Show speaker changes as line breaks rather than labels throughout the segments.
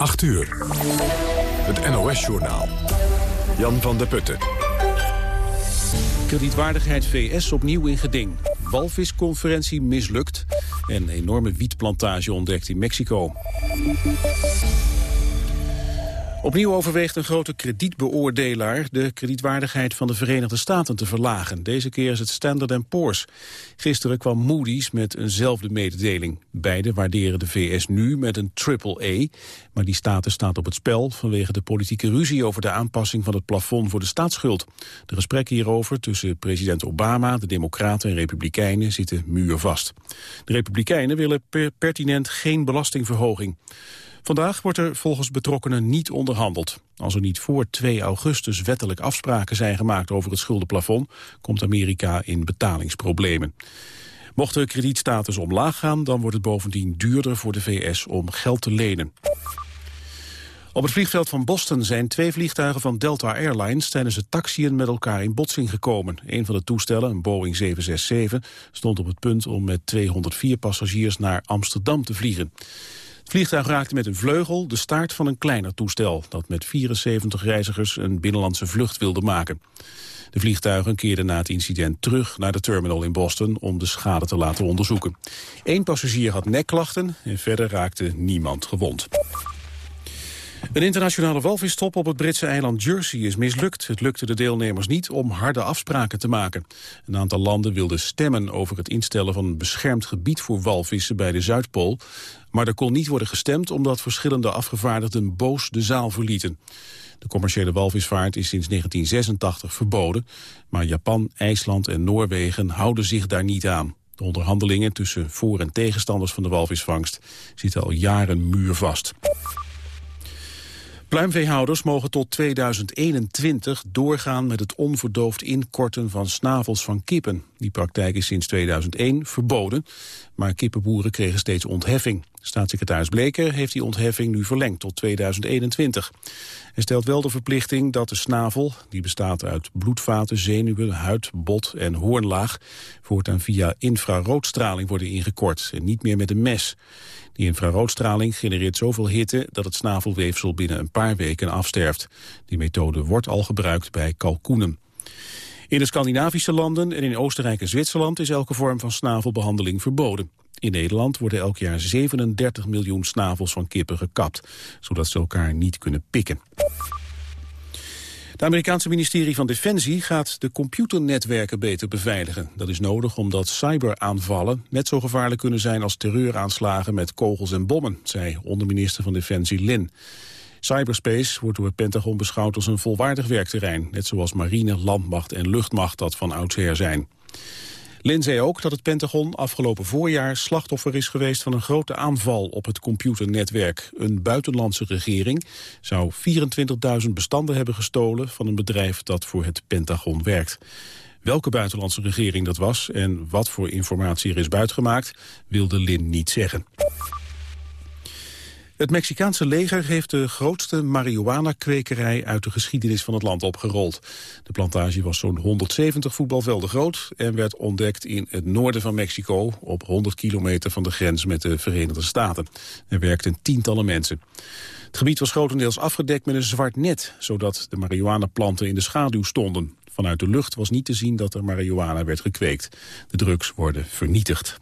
8 uur. Het NOS-journaal. Jan van der Putten.
Kredietwaardigheid VS opnieuw in geding. Walvisconferentie mislukt. En enorme wietplantage ontdekt in Mexico. Opnieuw overweegt een grote kredietbeoordelaar de kredietwaardigheid van de Verenigde Staten te verlagen. Deze keer is het Standard Poor's. Gisteren kwam Moody's met eenzelfde mededeling. Beide waarderen de VS nu met een triple-A, maar die status staat op het spel vanwege de politieke ruzie over de aanpassing van het plafond voor de staatsschuld. De gesprekken hierover tussen president Obama, de Democraten en Republikeinen zitten muurvast. De Republikeinen willen pertinent geen belastingverhoging. Vandaag wordt er volgens betrokkenen niet onderhandeld. Als er niet voor 2 augustus wettelijk afspraken zijn gemaakt over het schuldenplafond, komt Amerika in betalingsproblemen. Mocht de kredietstatus omlaag gaan, dan wordt het bovendien duurder voor de VS om geld te lenen. Op het vliegveld van Boston zijn twee vliegtuigen van Delta Airlines tijdens het taxiën met elkaar in botsing gekomen. Een van de toestellen, een Boeing 767, stond op het punt om met 204 passagiers naar Amsterdam te vliegen. Vliegtuig raakte met een vleugel de staart van een kleiner toestel... dat met 74 reizigers een binnenlandse vlucht wilde maken. De vliegtuigen keerden na het incident terug naar de terminal in Boston... om de schade te laten onderzoeken. Eén passagier had nekklachten en verder raakte niemand gewond. Een internationale walvistop op het Britse eiland Jersey is mislukt. Het lukte de deelnemers niet om harde afspraken te maken. Een aantal landen wilden stemmen over het instellen van een beschermd gebied voor walvissen bij de Zuidpool. Maar er kon niet worden gestemd omdat verschillende afgevaardigden boos de zaal verlieten. De commerciële walvisvaart is sinds 1986 verboden, maar Japan, IJsland en Noorwegen houden zich daar niet aan. De onderhandelingen tussen voor- en tegenstanders van de walvisvangst zitten al jaren muurvast. Pluimveehouders mogen tot 2021 doorgaan met het onverdoofd inkorten van snavels van kippen. Die praktijk is sinds 2001 verboden, maar kippenboeren kregen steeds ontheffing. Staatssecretaris Bleker heeft die ontheffing nu verlengd tot 2021. Hij stelt wel de verplichting dat de snavel, die bestaat uit bloedvaten, zenuwen, huid, bot en hoornlaag, voortaan via infraroodstraling worden ingekort en niet meer met een mes. Die infraroodstraling genereert zoveel hitte dat het snavelweefsel binnen een paar weken afsterft. Die methode wordt al gebruikt bij kalkoenen. In de Scandinavische landen en in Oostenrijk en Zwitserland is elke vorm van snavelbehandeling verboden. In Nederland worden elk jaar 37 miljoen snavels van kippen gekapt, zodat ze elkaar niet kunnen pikken. Het Amerikaanse ministerie van Defensie gaat de computernetwerken beter beveiligen. Dat is nodig omdat cyberaanvallen net zo gevaarlijk kunnen zijn als terreuraanslagen met kogels en bommen, zei onderminister van Defensie Lin. Cyberspace wordt door het Pentagon beschouwd als een volwaardig werkterrein, net zoals marine, landmacht en luchtmacht dat van oudsher zijn. Lin zei ook dat het Pentagon afgelopen voorjaar slachtoffer is geweest van een grote aanval op het computernetwerk. Een buitenlandse regering zou 24.000 bestanden hebben gestolen van een bedrijf dat voor het Pentagon werkt. Welke buitenlandse regering dat was en wat voor informatie er is buitgemaakt, wilde Lin niet zeggen. Het Mexicaanse leger heeft de grootste marihuana-kwekerij uit de geschiedenis van het land opgerold. De plantage was zo'n 170 voetbalvelden groot en werd ontdekt in het noorden van Mexico, op 100 kilometer van de grens met de Verenigde Staten. Er werkten tientallen mensen. Het gebied was grotendeels afgedekt met een zwart net, zodat de marihuana-planten in de schaduw stonden. Vanuit de lucht was niet te zien dat er marihuana werd gekweekt. De drugs worden vernietigd.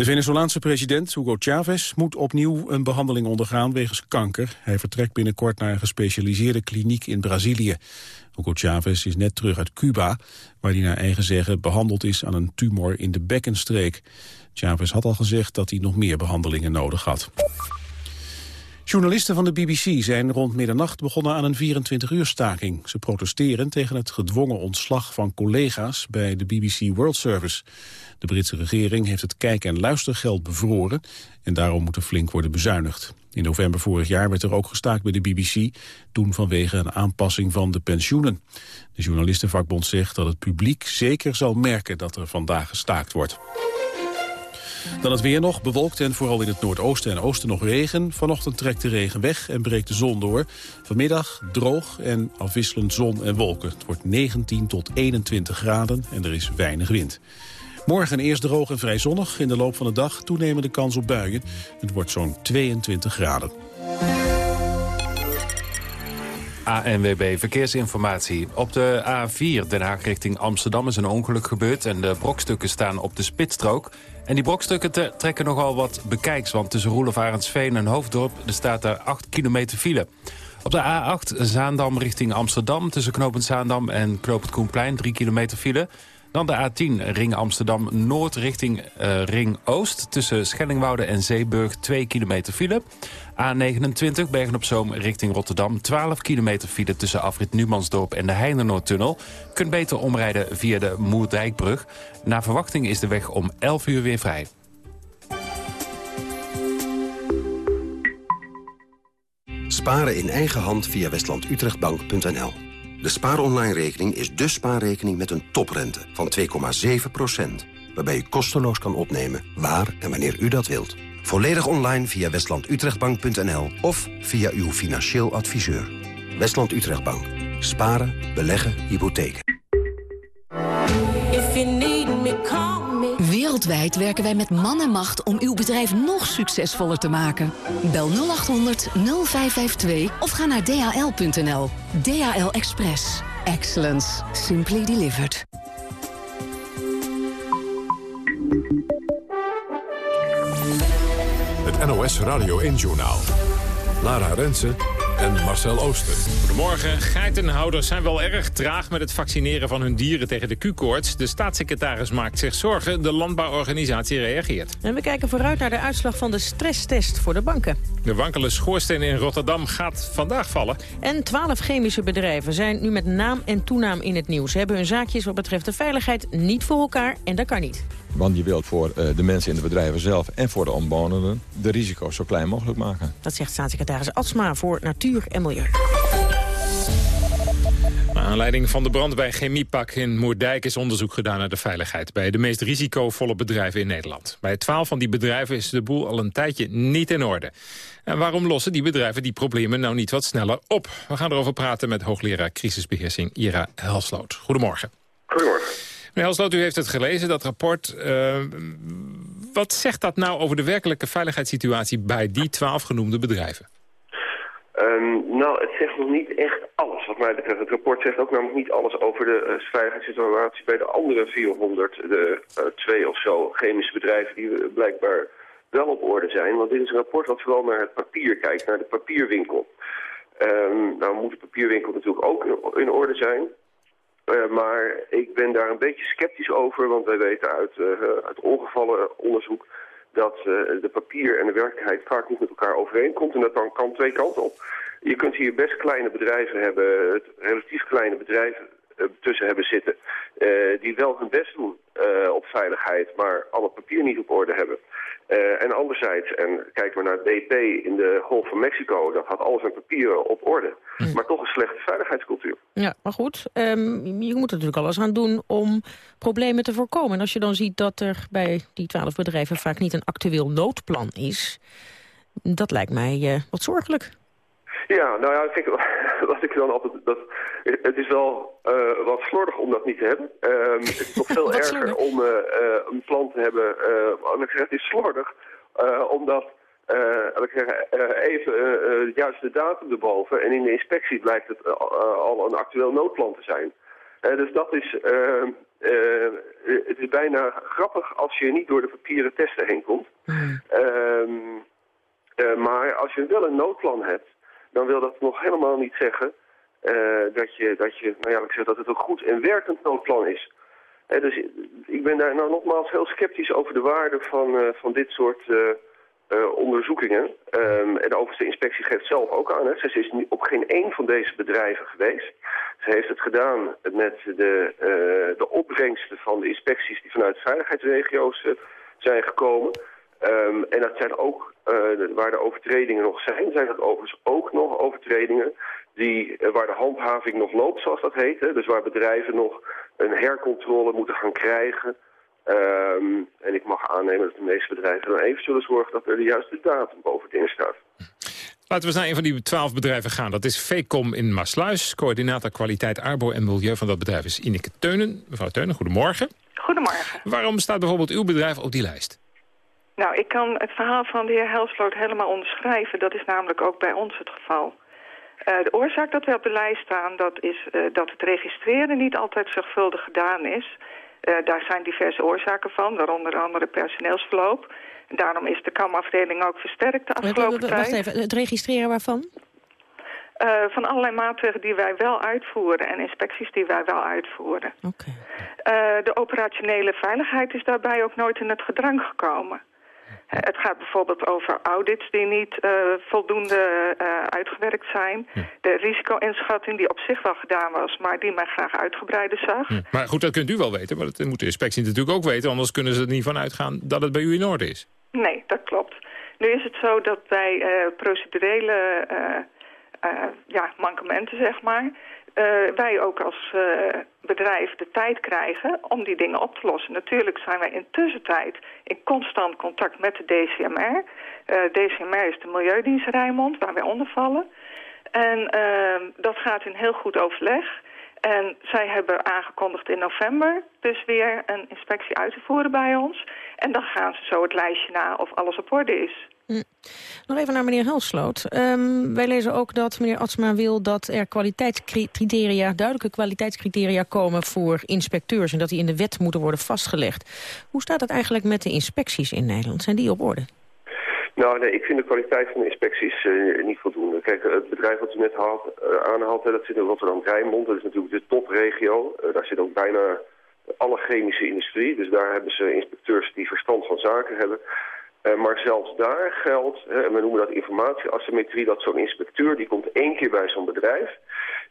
De Venezolaanse president Hugo Chavez moet opnieuw een behandeling ondergaan wegens kanker. Hij vertrekt binnenkort naar een gespecialiseerde kliniek in Brazilië. Hugo Chavez is net terug uit Cuba, waar hij naar eigen zeggen behandeld is aan een tumor in de bekkenstreek. Chavez had al gezegd dat hij nog meer behandelingen nodig had. Journalisten van de BBC zijn rond middernacht begonnen aan een 24-uur staking. Ze protesteren tegen het gedwongen ontslag van collega's bij de BBC World Service. De Britse regering heeft het kijk- en luistergeld bevroren en daarom moet er flink worden bezuinigd. In november vorig jaar werd er ook gestaakt bij de BBC, toen vanwege een aanpassing van de pensioenen. De journalistenvakbond zegt dat het publiek zeker zal merken dat er vandaag gestaakt wordt. Dan het weer nog, bewolkt en vooral in het noordoosten en oosten nog regen. Vanochtend trekt de regen weg en breekt de zon door. Vanmiddag droog en afwisselend zon en wolken. Het wordt 19 tot 21 graden en er is weinig wind. Morgen eerst droog en vrij zonnig. In de loop van de dag toenemende kans op buien. Het wordt zo'n 22 graden.
ANWB Verkeersinformatie. Op de A4 Den Haag richting Amsterdam is een ongeluk gebeurd... en de brokstukken staan op de spitsstrook. En die brokstukken trekken nogal wat bekijks... want tussen Roelof Arendsveen en Hoofddorp er staat daar 8 kilometer file. Op de A8 Zaandam richting Amsterdam... tussen Knopend Zaandam en Knopend Koenplein 3 kilometer file... Dan de A10 Ring Amsterdam-Noord richting uh, Ring Oost... tussen Schellingwoude en Zeeburg 2 kilometer file. A29 Bergen-op-Zoom richting Rotterdam. 12 kilometer file tussen afrit Numansdorp en de Heinenoordtunnel. Kunt beter omrijden via de Moerdijkbrug. Na verwachting is de weg om 11 uur weer vrij.
Sparen in eigen hand via westlandutrechtbank.nl de spaaronline-rekening is de spaarrekening met een toprente van 2,7%. Waarbij u kosteloos kan opnemen waar en wanneer u dat wilt. Volledig online via westlandutrechtbank.nl of via uw financieel adviseur. Westland Utrechtbank. Sparen, beleggen, hypotheken.
Wereldwijd werken wij met man en macht om uw bedrijf nog succesvoller te maken. Bel 0800 0552 of ga naar dhl.nl. DHL Express. Excellence. Simply delivered.
Het NOS Radio 1-journaal. Lara Rensen en Marcel Ooster.
Goedemorgen. Geitenhouders zijn wel erg traag met het vaccineren van hun dieren tegen de Q-koorts. De staatssecretaris maakt zich zorgen. De landbouworganisatie reageert.
En we kijken vooruit naar de uitslag van de stresstest voor de banken.
De wankele schoorsteen in Rotterdam gaat vandaag vallen.
En twaalf chemische bedrijven zijn nu met naam en toenaam in het nieuws. Ze hebben hun zaakjes wat betreft de veiligheid niet voor elkaar en dat kan niet.
Want je wilt voor eh, de mensen in de bedrijven zelf en voor de omwonenden de risico's zo klein mogelijk maken.
Dat zegt staatssecretaris Atsma voor Natuur en Milieu.
Naar aanleiding van de brand bij Chemiepak in Moerdijk is onderzoek gedaan naar de veiligheid bij de meest risicovolle bedrijven in Nederland. Bij twaalf van die bedrijven is de boel al een tijdje niet in orde. En waarom lossen die bedrijven die problemen nou niet wat sneller op? We gaan erover praten met hoogleraar crisisbeheersing Ira Helsloot. Goedemorgen.
Goedemorgen.
Meneer Helsloot, u heeft het gelezen, dat rapport. Uh, wat zegt dat nou over de werkelijke veiligheidssituatie bij die twaalf genoemde bedrijven?
Um, nou, het zegt nog niet echt alles wat mij betreft. Het rapport zegt ook namelijk niet alles over de uh, veiligheidssituatie bij de andere 400, de uh, twee of zo chemische bedrijven die blijkbaar wel op orde zijn. Want dit is een rapport wat vooral naar het papier kijkt, naar de papierwinkel. Um, nou moet de papierwinkel natuurlijk ook in orde zijn. Uh, maar ik ben daar een beetje sceptisch over, want wij weten uit, uh, uit ongevallenonderzoek dat uh, de papier en de werkelijkheid vaak niet met elkaar overeenkomt. En dat dan kan twee kanten op. Je kunt hier best kleine bedrijven hebben, relatief kleine bedrijven tussen hebben zitten, die wel hun best doen op veiligheid, maar al het papier niet op orde hebben. Uh, en anderzijds, en kijken we naar BP in de Golf van Mexico... dat had alles aan papieren op orde. Hm. Maar toch een slechte veiligheidscultuur.
Ja, maar goed, um, je moet er natuurlijk alles aan doen om problemen te voorkomen. En als je dan ziet dat er bij die twaalf bedrijven vaak niet een actueel noodplan is... dat lijkt mij uh, wat zorgelijk.
Ja, nou ja, kijk, wat ik dan altijd... Dat, het is wel uh, wat slordig om dat niet te hebben. Um, het is nog veel erger om uh, een plan te hebben... Uh, ik zeg, het is slordig, omdat... ik zeg, even juist de datum erboven... en in de inspectie blijkt het al een actueel noodplan te zijn. dus dat is... Ehm, het is bijna grappig als je niet door de papieren testen heen komt. Hmm. Um, maar als je wel een noodplan hebt dan wil dat nog helemaal niet zeggen uh, dat, je, dat, je, nou ja, ik zeg dat het een goed en werkend noodplan is. Uh, dus ik ben daar nou nogmaals heel sceptisch over de waarde van, uh, van dit soort onderzoekingen. Um, en de inspectie geeft zelf ook aan. Hè. Ze is op geen één van deze bedrijven geweest. Ze heeft het gedaan met de, de opbrengsten van de inspecties die vanuit veiligheidsregio's zijn gekomen. Um, en dat zijn ook, uh, waar de overtredingen nog zijn, zijn dat overigens ook nog overtredingen die, uh, waar de handhaving nog loopt, zoals dat heet. Hè? Dus waar bedrijven nog een hercontrole moeten gaan krijgen. Um, en ik mag aannemen dat de meeste bedrijven dan even zullen zorgen dat er de juiste datum boven dingen staat.
Laten we eens naar een van die twaalf bedrijven gaan. Dat is VECOM in Maasluis. Coördinator kwaliteit, arbo en milieu van dat bedrijf is Ineke Teunen. Mevrouw Teunen, goedemorgen.
Goedemorgen.
Waarom staat bijvoorbeeld uw bedrijf op die lijst?
Nou, ik kan het verhaal van de heer Helsloot helemaal onderschrijven. Dat is namelijk ook bij ons het geval. Uh, de oorzaak dat wij op de lijst staan, dat is uh, dat het registreren niet altijd zorgvuldig gedaan is. Uh, daar zijn diverse oorzaken van, waaronder andere personeelsverloop. En daarom is de kamafdeling ook versterkt de afgelopen tijd.
Wacht even, het registreren waarvan?
Uh, van allerlei maatregelen die wij wel uitvoeren en inspecties die wij wel uitvoeren.
Okay.
Uh, de operationele veiligheid is daarbij ook nooit in het gedrang gekomen. Het gaat bijvoorbeeld over audits die niet voldoende uitgewerkt zijn. De risico-inschatting die op zich wel gedaan was, maar die men graag uitgebreider zag.
Maar goed, dat kunt u wel weten, maar dat moet de inspectie natuurlijk ook weten. Anders kunnen ze er niet van uitgaan dat het bij u in orde is.
Nee, dat klopt. Nu is het zo dat bij procedurele uh, ja, mankementen, zeg maar... Uh, wij ook als uh, bedrijf de tijd krijgen om die dingen op te lossen. Natuurlijk zijn wij intussen tijd in constant contact met de DCMR. DCMR is de Milieudienst Rijnmond, waar wij onder vallen. En dat gaat in heel goed overleg. En zij hebben aangekondigd in november dus weer een inspectie uit te voeren bij ons. En dan gaan ze zo het lijstje na of alles op orde is.
Hm. Nog even naar meneer Helsloot. Um, wij lezen ook dat meneer Atsma wil dat er kwaliteitscriteria, duidelijke kwaliteitscriteria komen voor inspecteurs en dat die in de wet moeten worden vastgelegd. Hoe staat het eigenlijk met de inspecties in Nederland? Zijn die op orde?
Nou, nee, ik vind de kwaliteit van de inspecties uh, niet voldoende. Kijk, het bedrijf wat u net haalt, uh, aanhaalt, dat zit in Rotterdam-Rijnmond. Dat is natuurlijk de topregio. Uh, daar zit ook bijna alle chemische industrie. Dus daar hebben ze inspecteurs die verstand van zaken hebben. Uh, maar zelfs daar geldt, hè, en we noemen dat informatieasymmetrie, dat zo'n inspecteur die komt één keer bij zo'n bedrijf.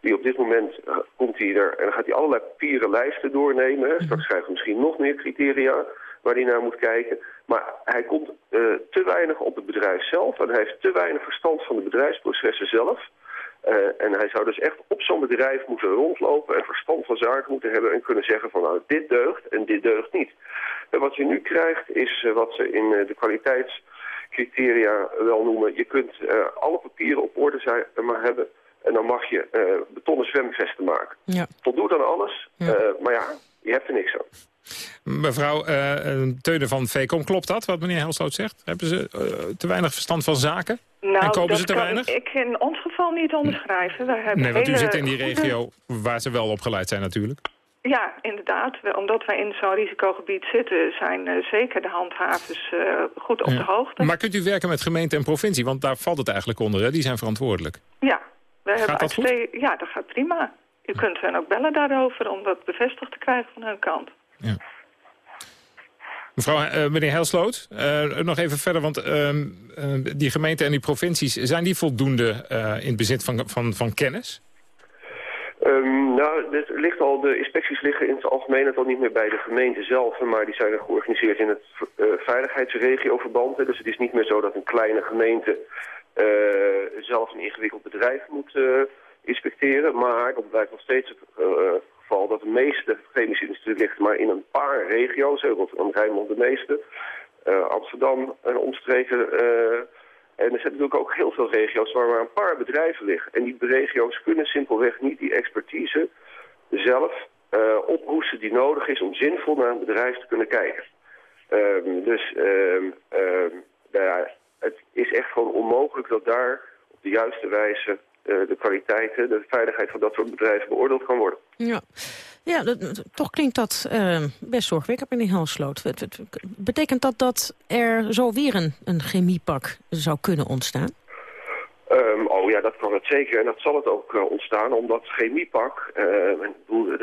Die op dit moment uh, komt hij er en dan gaat hij allerlei papieren lijsten doornemen. Hè. Straks krijgen we misschien nog meer criteria waar hij naar moet kijken. Maar hij komt uh, te weinig op het bedrijf zelf en hij heeft te weinig verstand van de bedrijfsprocessen zelf. Uh, en hij zou dus echt op zo'n bedrijf moeten rondlopen en verstand van zaken moeten hebben en kunnen zeggen van nou dit deugt en dit deugt niet. En wat je nu krijgt is uh, wat ze in uh, de kwaliteitscriteria wel noemen. Je kunt alle papieren op orde zijn, maar hebben en dan mag je betonnen zwemvesten maken.
Ja.
Voldoet aan alles, ja. maar ja, je hebt er niks aan.
Mevrouw Teunen van VECOM, klopt dat wat meneer Helsloot zegt? Hebben ze te weinig verstand van zaken?
Nou,
en kopen ze te weinig?
ik in ons geval niet onderschrijven. We hebben
Nee, want u zit in die regio waar ze wel opgeleid zijn natuurlijk.
Ja, inderdaad. Omdat wij in zo'n risicogebied zitten... zijn eh, zeker de handhavers eh, goed op
Ja.
de hoogte.
Maar kunt u werken met gemeente en provincie? Want daar valt het eigenlijk onder, hè? Die zijn verantwoordelijk.
Ja, we hebben
dat goed?
Ja, dat gaat prima. U kunt hen ook bellen daarover om dat bevestigd te krijgen van hun kant.
Mevrouw, eh, meneer Helsloot, eh, nog even verder, want ehm, eh, die gemeenten en die provincies... zijn die voldoende in het bezit van, van, van kennis?
Um, nou, dit ligt al, de inspecties liggen in het algemeen het al niet meer bij de gemeente zelf, maar die zijn georganiseerd in het uh, veiligheidsregioverband. Dus het is niet meer zo dat een kleine gemeente uh, zelf een ingewikkeld bedrijf moet inspecteren, maar dat blijft nog steeds dat de meeste chemische industrie ligt maar in een paar regio's, Rotterdam, Rijnmond de meeste, uh, Amsterdam en omstreken... Uh, en er zijn natuurlijk ook heel veel regio's waar maar een paar bedrijven liggen. En die regio's kunnen simpelweg niet die expertise zelf uh, die nodig is om zinvol naar een bedrijf te kunnen kijken. Um, dus um, um, nou het is echt gewoon onmogelijk dat daar op de juiste wijze de kwaliteiten, de veiligheid van dat soort bedrijven beoordeeld kan worden.
Ja, ja dat, toch klinkt dat eh, best zorgwekkend, meneer. Het- het- Betekent dat dat er zo weer een, een chemiepak zou kunnen ontstaan?
Um, oh ja, dat kan het zeker. En dat zal het ook uh, ontstaan, omdat chemiepak... Uh, ik bedoel,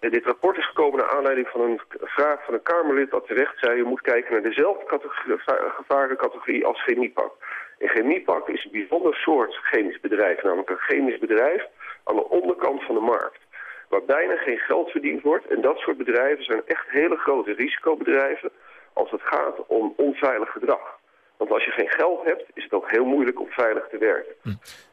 dit rapport is gekomen naar aanleiding van een vraag van een Kamerlid... dat terecht zei, je moet kijken naar dezelfde categorie, gevarencategorie als chemiepak. Een chemiepak is een bijzonder soort chemisch bedrijf. Namelijk een chemisch bedrijf aan de onderkant van de markt. Waar bijna geen geld verdiend wordt. En dat soort bedrijven zijn echt hele grote risicobedrijven... als het gaat om onveilig gedrag. Want als je geen geld hebt, is het ook heel moeilijk om veilig te werken.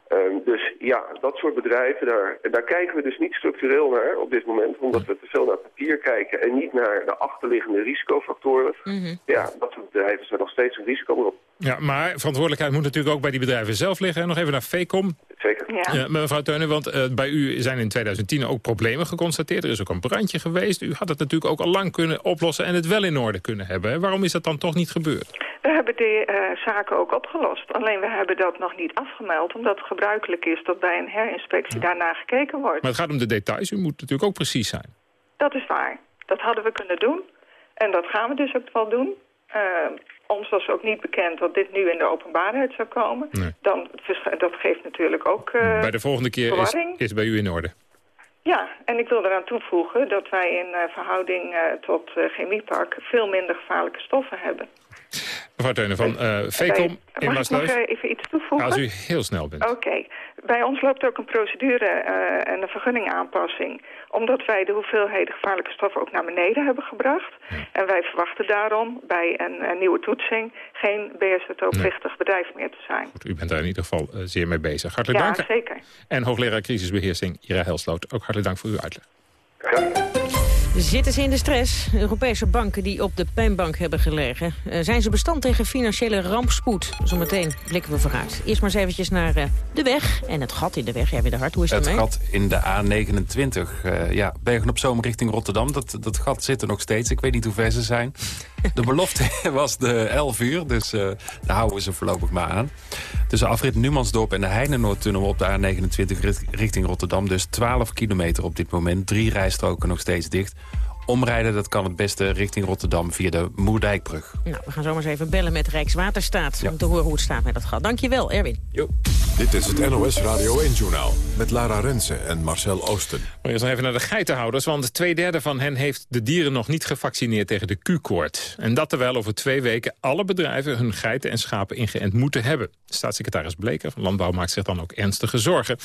Um, dus ja, dat soort bedrijven, daar, daar kijken we dus niet structureel naar op dit moment. Omdat we te veel naar papier kijken en niet naar de achterliggende risicofactoren. Ja, dat soort bedrijven zijn nog steeds een risico op.
Ja, maar verantwoordelijkheid moet natuurlijk ook bij die bedrijven zelf liggen. En nog even naar FECOM.
Zeker.
Ja.
Ja, mevrouw Teunen, want eh, bij u zijn in 2010 ook problemen geconstateerd. Er is ook een brandje geweest. U had het natuurlijk ook al lang kunnen oplossen en het wel in orde kunnen hebben. Hè? Waarom is dat dan toch niet gebeurd?
We hebben die eh, zaken ook opgelost. Alleen we hebben dat nog niet afgemeld, omdat het gebruikelijk is dat bij een herinspectie daarna gekeken wordt.
Maar het gaat om de details. U moet natuurlijk ook precies zijn.
Dat is waar. Dat hadden we kunnen doen. En dat gaan we dus ook wel doen. Eh, ons was ook niet bekend dat dit nu in de openbaarheid zou komen.
Nee.
Dan, dat geeft natuurlijk ook eh,
bij de volgende keer is,
verwarring.
is bij u in orde.
Ja, en ik wil eraan toevoegen dat wij in eh, verhouding eh, tot chemiepark veel minder gevaarlijke stoffen hebben.
Mevrouw Teunen van eh
Bij-
VECOM in
Mag ik eh, even iets toevoegen?
Als u heel snel bent.
Oké. Bij ons loopt ook een procedure eh, en een vergunningaanpassing. Omdat wij de hoeveelheden gevaarlijke stoffen ook naar beneden hebben gebracht. En wij verwachten daarom bij een, eh, nieuwe toetsing geen BSO-plichtig bedrijf meer te zijn.
Goed, u bent daar in ieder geval eh, zeer mee bezig. Hartelijk
Ja,
dank.
zeker.
En hoogleraar crisisbeheersing Ira Helsloot. Ook hartelijk dank voor uw uitleg.
Zitten ze in de stress? Europese banken die op de pijnbank hebben gelegen. Eh, zijn ze bestand tegen financiële rampspoed? Zometeen blikken we vooruit. Eerst maar eens eventjes naar eh, de weg. En het gat in de weg, Erwin de Hart. Hoe is het
Het gat in de A29. eh, ja, Bergen op Zoom richting Rotterdam. Dat, dat gat zit er nog steeds. Ik weet niet hoe ver ze zijn. De belofte was de 11 uur, dus eh, daar houden we ze voorlopig maar aan. Tussen afrit Numansdorp en de Heinenoordtunnel op de A29 richt- richting Rotterdam. Dus 12 kilometer op dit moment. Drie rijstroken nog steeds dicht. Omrijden dat kan het beste richting Rotterdam via de Moerdijkbrug.
Nou, we gaan zomaar eens even bellen met Rijkswaterstaat...
Ja.
om te horen hoe het staat met dat gat. Dankjewel, Erwin.
Jo.
Dit is het NOS Radio 1-journaal met Lara Rensen en Marcel Oosten.
Maar eerst nog even naar de geitenhouders, want twee derde van hen heeft de dieren nog niet gevaccineerd tegen de Q-koord. En dat terwijl over twee weken alle bedrijven hun geiten en schapen ingeënt moeten hebben. Staatssecretaris Bleker van Landbouw maakt zich dan ook ernstige zorgen.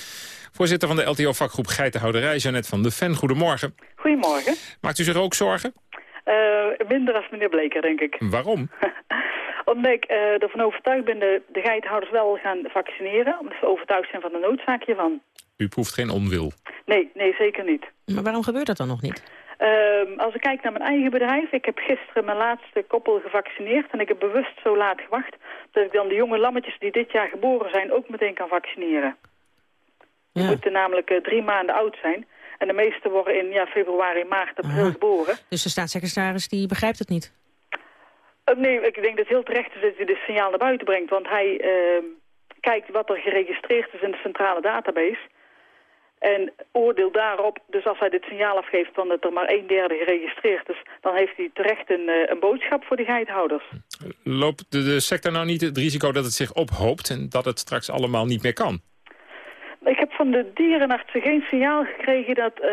Voorzitter van de LTO-vakgroep Geitenhouderij, Jeannette van de Ven, goedemorgen.
Goedemorgen.
Maakt u zich ook zorgen?
Eh, minder als meneer Bleker, denk ik.
Waarom?
Omdat ik eh, ervan overtuigd ben de, de geitenhouders wel gaan vaccineren. Omdat ze overtuigd zijn van de noodzaak hiervan.
U proeft geen onwil.
Nee, nee, zeker niet.
Maar waarom gebeurt dat dan nog niet?
Ehm, als ik kijk naar mijn eigen bedrijf, ik heb gisteren mijn laatste koppel gevaccineerd en ik heb bewust zo laat gewacht dat ik dan de jonge lammetjes die dit jaar geboren zijn ook meteen kan vaccineren. Die
Ja.
moeten namelijk eh, drie maanden oud zijn en de meeste worden in ja, februari, maart, april
Aha.
geboren.
Dus de staatssecretaris die begrijpt het niet.
Eh, nee, ik denk dat het heel terecht is dat hij dit signaal naar buiten brengt, want hij ehm, kijkt wat er geregistreerd is in de centrale database. En oordeelt daarop, dus als hij dit signaal afgeeft van dat er maar een derde geregistreerd is, dan heeft hij terecht een, eh, een boodschap voor de geithouders.
Loopt de, de sector nou niet het risico dat het zich ophoopt... en dat het straks allemaal niet meer kan?
Ik heb van de dierenartsen geen signaal gekregen dat eh,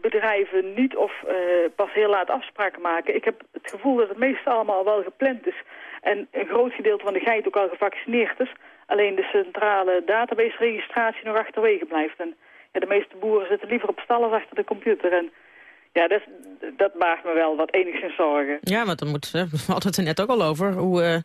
bedrijven niet of eh, pas heel laat afspraken maken. Ik heb het gevoel dat het meeste allemaal wel gepland is. En een groot gedeelte van de geit ook al gevaccineerd is. Alleen de centrale database-registratie nog achterwege blijft. En ja, de meeste boeren zitten liever op stallen achter de computer. En ja, dat, dat maakt me wel wat enigszins zorgen.
Ja, want dan moet, hè, we hadden het er net ook al over... hoe, eh,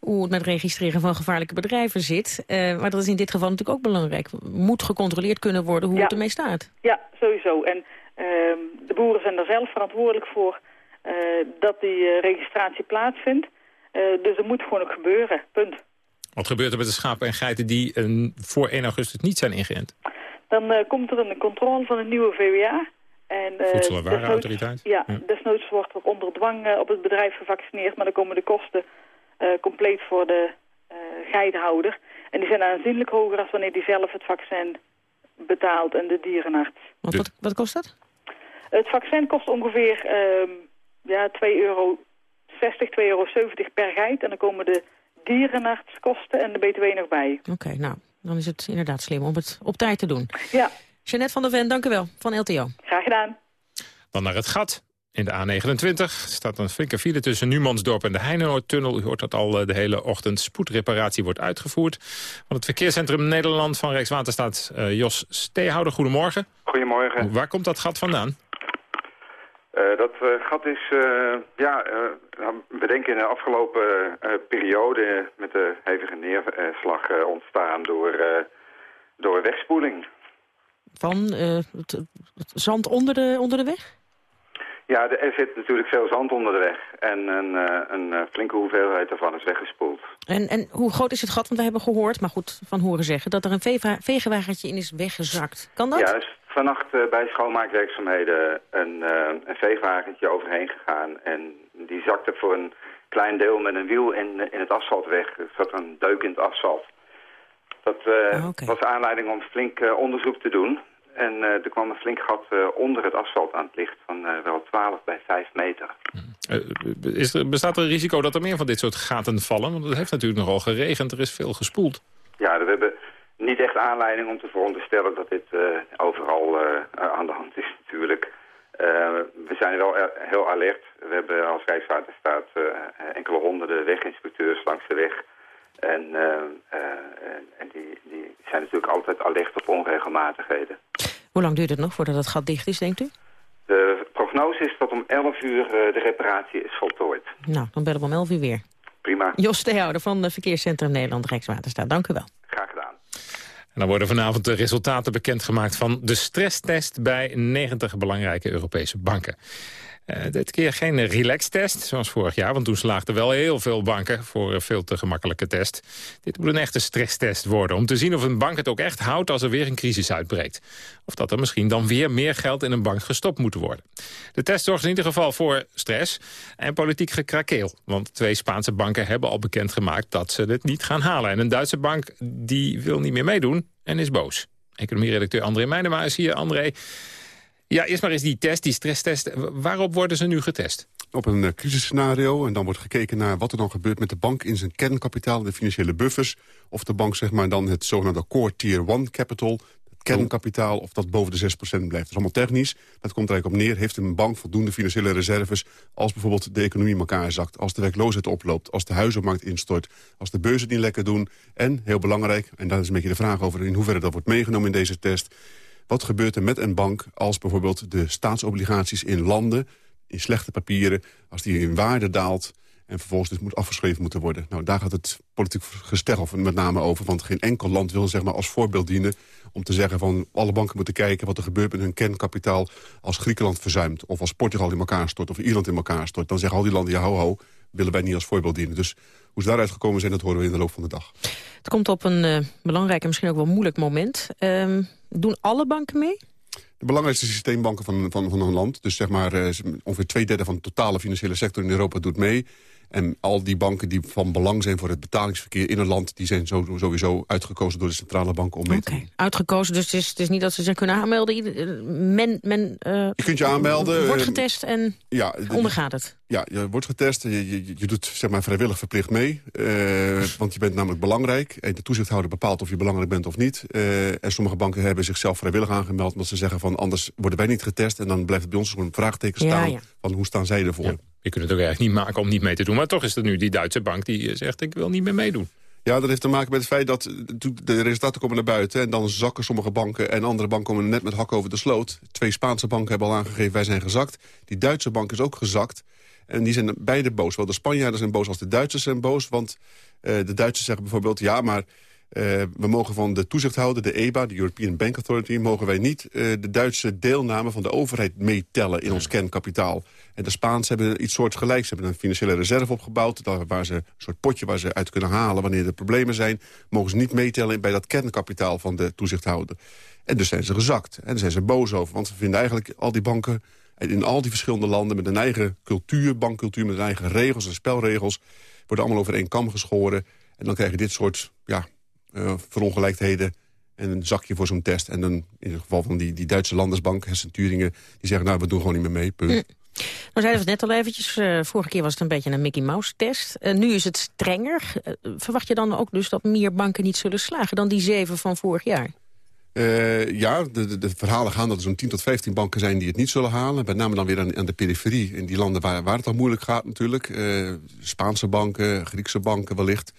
hoe het met registreren van gevaarlijke bedrijven zit. Eh, maar dat is in dit geval natuurlijk ook belangrijk. Moet gecontroleerd kunnen worden hoe
Ja.
het ermee staat.
Ja, sowieso. En ehm, de boeren zijn er zelf verantwoordelijk voor eh, dat die eh, registratie plaatsvindt. Eh, dus het moet gewoon ook gebeuren. Punt.
Wat gebeurt er met de schapen en geiten die eh, voor 1 augustus niet zijn ingeënt?
Dan eh, komt er een controle van een nieuwe VWA. En, eh,
Voedsel- en Warenautoriteit?
Ja,
Ja.
desnoods wordt er onder dwang eh, op het bedrijf gevaccineerd, maar dan komen de kosten eh, compleet voor de eh geitenhouder. En die zijn aanzienlijk hoger als wanneer die zelf het vaccin betaalt en de dierenarts.
Want wat, wat kost dat?
Het vaccin kost ongeveer ehm ja, 2,60 euro, 2,70 euro per geit. En dan komen de dierenartskosten en de btw nog bij.
Oké, nou, dan is het inderdaad slim om het op tijd te doen.
Ja,
Jeannette van der Ven, dank u wel, van LTO.
graag gedaan.
Dan naar het gat. In de A29 staat een flinke file tussen Numansdorp en de Heinenoordtunnel. U hoort dat al eh, de hele ochtend. Spoedreparatie wordt uitgevoerd. Van het verkeerscentrum Nederland van Rijkswaterstaat eh, Jos Steehouder. Goedemorgen.
Goedemorgen.
Waar komt dat gat vandaan?
Eh, dat gat is, eh, ja, eh, nou, we denken in de afgelopen eh, periode met de hevige neerslag eh, ontstaan door, eh, door wegspoeling.
Van eh, het, het zand onder de, onder de weg?
Ja, er zit natuurlijk veel zand onder de weg. En een, uh, een uh, flinke hoeveelheid daarvan is weggespoeld.
En, en hoe groot is het gat? Want we hebben gehoord, maar goed, van horen zeggen... dat er een vegenwagentje in is weggezakt. Kan dat?
Ja, is vannacht bij schoonmaakwerkzaamheden een, een veegwagentje overheen gegaan. En die zakte voor een klein deel met een wiel in, in het asfalt weg. Er zat een deuk in het asfalt. Dat oh, okay. was aanleiding om flink onderzoek te doen. En uh, er kwam een flink gat uh, onder het asfalt aan het licht van uh, wel 12 bij 5 meter.
Is er, bestaat er een risico dat er meer van dit soort gaten vallen? Want het heeft natuurlijk nogal geregend, er is veel gespoeld.
Ja, we hebben niet echt aanleiding om te veronderstellen dat dit overal aan de hand is natuurlijk. we zijn wel heel alert. We hebben als Rijkswaterstaat enkele honderden weginspecteurs langs de weg... En, uh, en die, die, zijn natuurlijk altijd alert op onregelmatigheden.
Hoe lang duurt het nog voordat het gat dicht is, denkt u?
De prognose is dat om 11 uur de reparatie is voltooid.
Nou, dan bellen we om 11 uur weer.
Prima.
Jos Steehouder van het Verkeerscentrum Nederland Rijkswaterstaat. Dank u wel.
Graag gedaan.
En dan worden vanavond de resultaten bekendgemaakt van de stresstest bij 90 belangrijke Europese banken. Uh, dit keer geen relax-test, zoals vorig jaar... want toen slaagden wel heel veel banken voor een veel te gemakkelijke test. Dit moet een echte stresstest worden... om te zien of een bank het ook echt houdt als er weer een crisis uitbreekt. Of dat er misschien dan weer meer geld in een bank gestopt moet worden. De test zorgt in ieder geval voor stress en politiek gekrakeel. Want twee Spaanse banken hebben al bekendgemaakt dat ze het niet gaan halen. En een Duitse bank die wil niet meer meedoen en is boos. Economie-redacteur André Meijnema is hier. André, ja, eerst maar eens die test, die stresstest. Waarop worden ze nu getest?
Op een uh, crisisscenario en dan wordt gekeken naar wat er dan gebeurt met de bank in zijn kernkapitaal, de financiële buffers. Of de bank zeg maar dan het zogenaamde core tier 1 capital, kernkapitaal, of dat boven de 6% blijft. Dat is allemaal technisch. Dat komt er eigenlijk op neer. Heeft een bank voldoende financiële reserves als bijvoorbeeld de economie in elkaar zakt, als de werkloosheid oploopt, als de huizenmarkt instort, als de beurzen niet lekker doen. En, heel belangrijk, en daar is een beetje de vraag over in hoeverre dat wordt meegenomen in deze test wat gebeurt er met een bank als bijvoorbeeld de staatsobligaties in landen... in slechte papieren, als die in waarde daalt... en vervolgens dus moet afgeschreven moeten worden. Nou, daar gaat het politiek gestel met name over. Want geen enkel land wil zeg maar, als voorbeeld dienen om te zeggen van alle banken moeten kijken wat er gebeurt met hun kernkapitaal als Griekenland verzuimt. Of als Portugal in elkaar stort of Ierland in elkaar stort. Dan zeggen al die landen, ja ho ho, willen wij niet als voorbeeld dienen. Dus hoe ze daaruit gekomen zijn, dat horen we in de loop van de dag.
Het komt op een uh, belangrijk en misschien ook wel moeilijk moment. Um, doen alle banken mee?
De belangrijkste systeembanken van, van, van een land. Dus zeg maar uh, ongeveer twee derde van de totale financiële sector in Europa doet mee. En al die banken die van belang zijn voor het betalingsverkeer in een land... die zijn sowieso uitgekozen door de centrale banken om mee te doen.
Uitgekozen, dus het is, het is, niet dat ze zich kunnen aanmelden. Men, men uh,
je kunt je aanmelden.
Wordt getest en ja, ondergaat het.
Ja, je wordt getest. Je, je, je doet zeg maar, vrijwillig verplicht mee. Uh, want je bent namelijk belangrijk. En de toezichthouder bepaalt of je belangrijk bent of niet. Uh, en sommige banken hebben zichzelf vrijwillig aangemeld... omdat ze zeggen van anders worden wij niet getest... en dan blijft het bij ons gewoon een vraagteken staan... Ja, ja. van hoe staan zij ervoor.
Je kunt het ook eigenlijk niet maken om niet mee te doen. Maar toch is er nu die Duitse bank die eh, zegt ik wil niet meer meedoen.
Ja, dat heeft te maken met het feit dat de resultaten komen naar buiten... en dan zakken sommige banken en andere banken komen net met hak over de sloot. Twee Spaanse banken hebben al aangegeven wij zijn gezakt. Die Duitse bank is ook gezakt. En die zijn beide boos. Wel de Spanjaarden zijn boos als de Duitsers zijn boos. Want uh, de Duitsers zeggen bijvoorbeeld... ja, maar uh, we mogen van de toezichthouder, de EBA, de European Bank Authority... mogen wij niet uh, de Duitse deelname van de overheid meetellen in ons kernkapitaal. En de Spaanse hebben iets soortgelijks. Ze hebben een financiële reserve opgebouwd... Waar ze een soort potje waar ze uit kunnen halen wanneer er problemen zijn... mogen ze niet meetellen bij dat kernkapitaal van de toezichthouder. En dus zijn ze gezakt. En daar zijn ze boos over. Want ze vinden eigenlijk al die banken in al die verschillende landen... met een eigen cultuur, bankcultuur, met hun eigen regels en spelregels... worden allemaal over één kam geschoren. En dan krijg je dit soort ja, verongelijkheden en een zakje voor zo'n test. En dan in het geval van die, die Duitse Landesbank, Hessen Turingen... die zeggen, nou, we doen gewoon niet meer mee, punt. Mm.
Nou zeiden we het net al eventjes, uh, vorige keer was het een beetje een Mickey Mouse test. Uh, nu is het strenger. Uh, verwacht je dan ook dus dat meer banken niet zullen slagen dan die zeven van vorig jaar?
ja, de, de, verhalen gaan dat er zo'n 10 tot 15 banken zijn die het niet zullen halen. Met name dan weer aan, aan de periferie, in die landen waar, waar het al moeilijk gaat natuurlijk. Spaanse banken, Griekse banken wellicht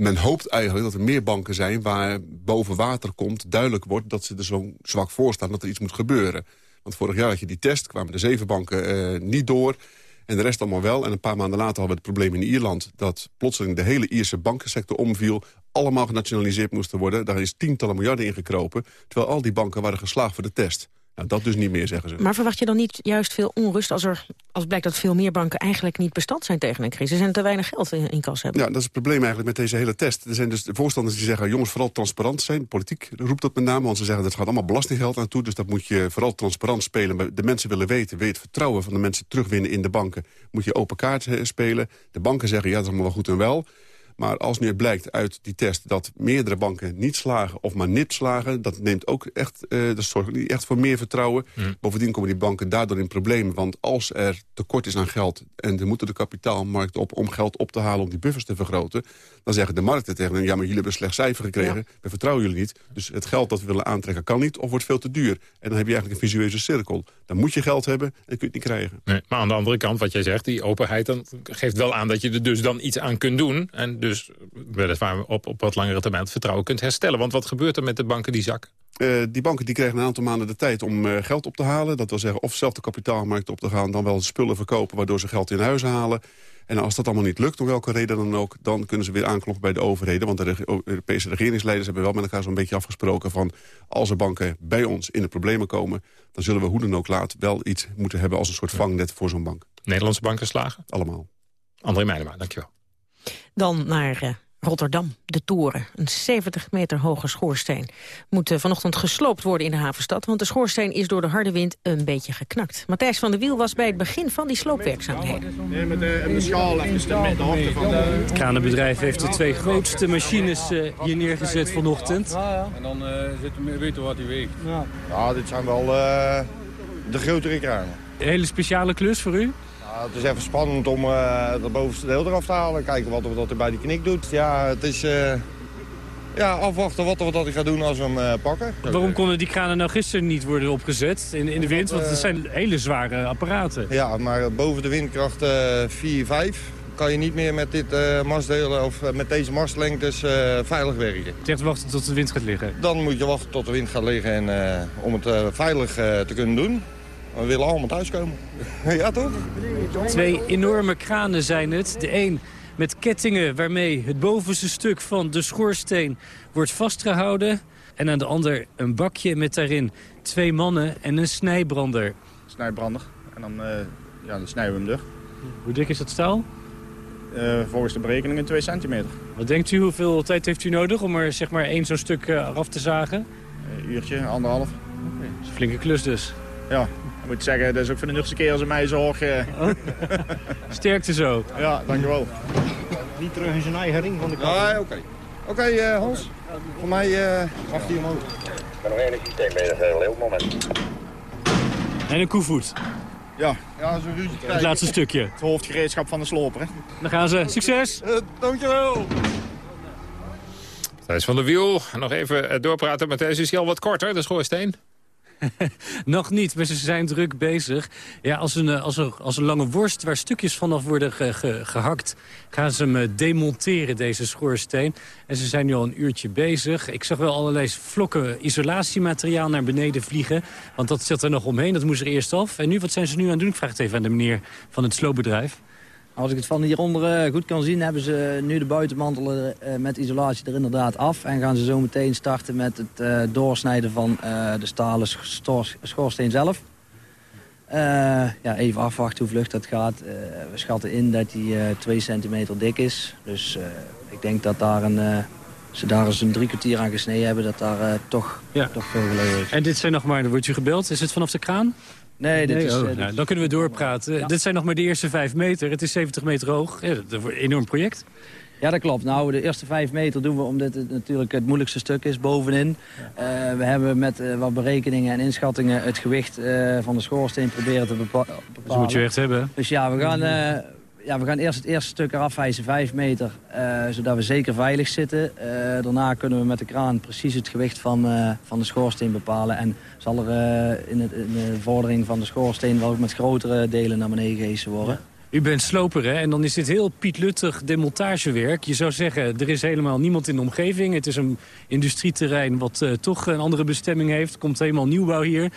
men hoopt eigenlijk dat er meer banken zijn... waar boven water komt, duidelijk wordt dat ze er zo zwak voor staan... dat er iets moet gebeuren. Want vorig jaar had je die test, kwamen de zeven banken uh, niet door... en de rest allemaal wel. En een paar maanden later hadden we het probleem in Ierland... dat plotseling de hele Ierse bankensector omviel... allemaal genationaliseerd moesten worden. Daar is tientallen miljarden in gekropen... terwijl al die banken waren geslaagd voor de test. Nou, dat dus niet meer, zeggen ze.
Maar verwacht je dan niet juist veel onrust als, er, als blijkt dat veel meer banken eigenlijk niet bestand zijn tegen een crisis en te weinig geld in, in kas hebben?
Ja, dat is het probleem eigenlijk met deze hele test. Er zijn dus de voorstanders die zeggen, jongens, vooral transparant zijn. Politiek roept dat met name, want ze zeggen dat gaat allemaal belastinggeld aan toe. Dus dat moet je vooral transparant spelen. De mensen willen weten, wil je het vertrouwen van de mensen terugwinnen in de banken. Moet je open kaart spelen. De banken zeggen, ja, dat is allemaal wel goed en wel. Maar als nu blijkt uit die test dat meerdere banken niet slagen of maar nip slagen... dat neemt ook echt, uh, dat zorgt niet echt voor meer vertrouwen. Mm. Bovendien komen die banken daardoor in problemen. Want als er tekort is aan geld en er moeten de kapitaalmarkt op... om geld op te halen om die buffers te vergroten... dan zeggen de markten tegen hen, ja, maar jullie hebben een slecht cijfer gekregen. We vertrouwen jullie niet. Dus het geld dat we willen aantrekken kan niet of wordt veel te duur. En dan heb je eigenlijk een visueuze cirkel. Dan moet je geld hebben en kun je het niet krijgen.
Nee, maar aan de andere kant, wat jij zegt, die openheid... dan geeft wel aan dat je er dus dan iets aan kunt doen. En dus weliswaar op, op wat langere termijn het vertrouwen kunt herstellen. Want wat gebeurt er met de banken die zakken?
Uh, die banken die kregen een aantal maanden de tijd om uh, geld op te halen. Dat wil zeggen of zelf de kapitaalmarkt op te gaan... dan wel spullen verkopen waardoor ze geld in huis halen. En als dat allemaal niet lukt, om welke reden dan ook... dan kunnen ze weer aankloppen bij de overheden. Want de Europese regeringsleiders hebben wel met elkaar zo'n beetje afgesproken... van als er banken bij ons in de problemen komen... dan zullen we hoe dan ook laat wel iets moeten hebben als een soort vangnet voor zo'n bank.
Nederlandse banken slagen?
Allemaal.
André Meijnema, dankjewel.
Dan naar uh, Rotterdam, de toren. Een 70 meter hoge schoorsteen. Moet uh, vanochtend gesloopt worden in de havenstad... want de schoorsteen is door de harde wind een beetje geknakt. Matthijs van der Wiel was bij het begin van die sloopwerkzaamheden.
Nee, met de, de schaal even de, met de hoogte van...
Het kranenbedrijf heeft de twee grootste machines uh, hier neergezet vanochtend.
En dan zitten we weten wat hij weegt. Ja. ja, dit zijn wel de grotere kranen.
Een hele speciale klus voor u?
Ja, het is even spannend om uh, het bovenste deel eraf te halen. Kijken wat, wat hij bij die knik doet. Ja, het is uh, ja, afwachten wat, wat hij gaat doen als we hem uh, pakken.
Waarom konden die kranen nou gisteren niet worden opgezet in, in de wind? Want het zijn hele zware apparaten.
Ja, maar boven de windkracht 4, 5 kan je niet meer met dit uh, mastdelen of met deze mastlengtes uh, veilig werken.
Je hebt wachten tot de wind gaat liggen?
Dan moet je wachten tot de wind gaat liggen en, uh, om het veilig te kunnen doen. We willen allemaal thuiskomen. ja, toch?
Twee enorme kranen zijn het. De een met kettingen waarmee het bovenste stuk van de schoorsteen wordt vastgehouden. En aan de ander een bakje met daarin twee mannen en een snijbrander.
Snijbrander. En dan, uh, ja, dan snijden we hem er.
Hoe dik is dat staal?
Uh, volgens de berekeningen 2 centimeter.
Wat denkt u, hoeveel tijd heeft u nodig om er zeg maar één zo'n stuk uh, af te zagen?
Een uurtje, anderhalf.
Okay. Dat is een flinke klus dus.
Ja, moet zeggen, dat is ook voor de nuttigste keer als ze mij zorgen.
Oh. Sterkte zo.
Ja, dankjewel.
Niet terug in zijn eigen ring van de kant.
Ja, oké. Oké, okay, uh, Hans. Voor mij uh, wacht hij omhoog.
Ik ben nog één systeem bezig, heel moment.
En een koevoet.
Ja, ja zo'n ruzie
Het laatste stukje.
Het hoofdgereedschap van de sloper, hè.
Dan gaan ze. Succes!
Uh, dankjewel!
Thijs van de Wiel. Nog even doorpraten met deze. Is hij al wat korter, de schoorsteen?
Nog niet, maar ze zijn druk bezig. Ja, als een, als een, als een lange worst waar stukjes vanaf worden ge, ge, gehakt... gaan ze hem demonteren, deze schoorsteen. En ze zijn nu al een uurtje bezig. Ik zag wel allerlei vlokken isolatiemateriaal naar beneden vliegen. Want dat zit er nog omheen, dat moest er eerst af. En nu, wat zijn ze nu aan het doen? Ik vraag het even aan de meneer van het sloopbedrijf.
Als ik het van hieronder goed kan zien, hebben ze nu de buitenmantel met isolatie er inderdaad af. En gaan ze zo meteen starten met het doorsnijden van de stalen schoorsteen zelf. Uh, ja, even afwachten hoe vlug dat gaat. Uh, we schatten in dat hij uh, 2 centimeter dik is. Dus ik denk dat daar een, ze daar eens een drie kwartier aan gesneden hebben... dat daar toch, ja. toch veel gelegen is.
En dit zijn nog maar, dan wordt u gebeld. Is het vanaf de kraan?
Nee, dit is,
oh,
dit
nou, dan kunnen we doorpraten. Ja. Dit zijn nog maar de eerste vijf meter. Het is 70 meter hoog. Ja, dat is een enorm project.
Ja, dat klopt. Nou, de eerste vijf meter doen we omdat het natuurlijk het moeilijkste stuk is bovenin. Ja. Uh, we hebben met uh, wat berekeningen en inschattingen het gewicht uh, van de schoorsteen proberen te bepa bepalen.
Dat moet je echt hebben.
Dus ja, we gaan, ja, we gaan eerst het eerste stuk eraf wijzen, vijf meter, zodat we zeker veilig zitten. daarna kunnen we met de kraan precies het gewicht van, van de schoorsteen bepalen. En zal er in, het, in, de vordering van de schoorsteen wel ook met grotere delen naar beneden gehesen worden.
U bent sloper, hè? En dan is dit heel pietluttig demontagewerk. Je zou zeggen, er is helemaal niemand in de omgeving. Het is een industrieterrein wat toch een andere bestemming heeft. Komt helemaal nieuwbouw hier.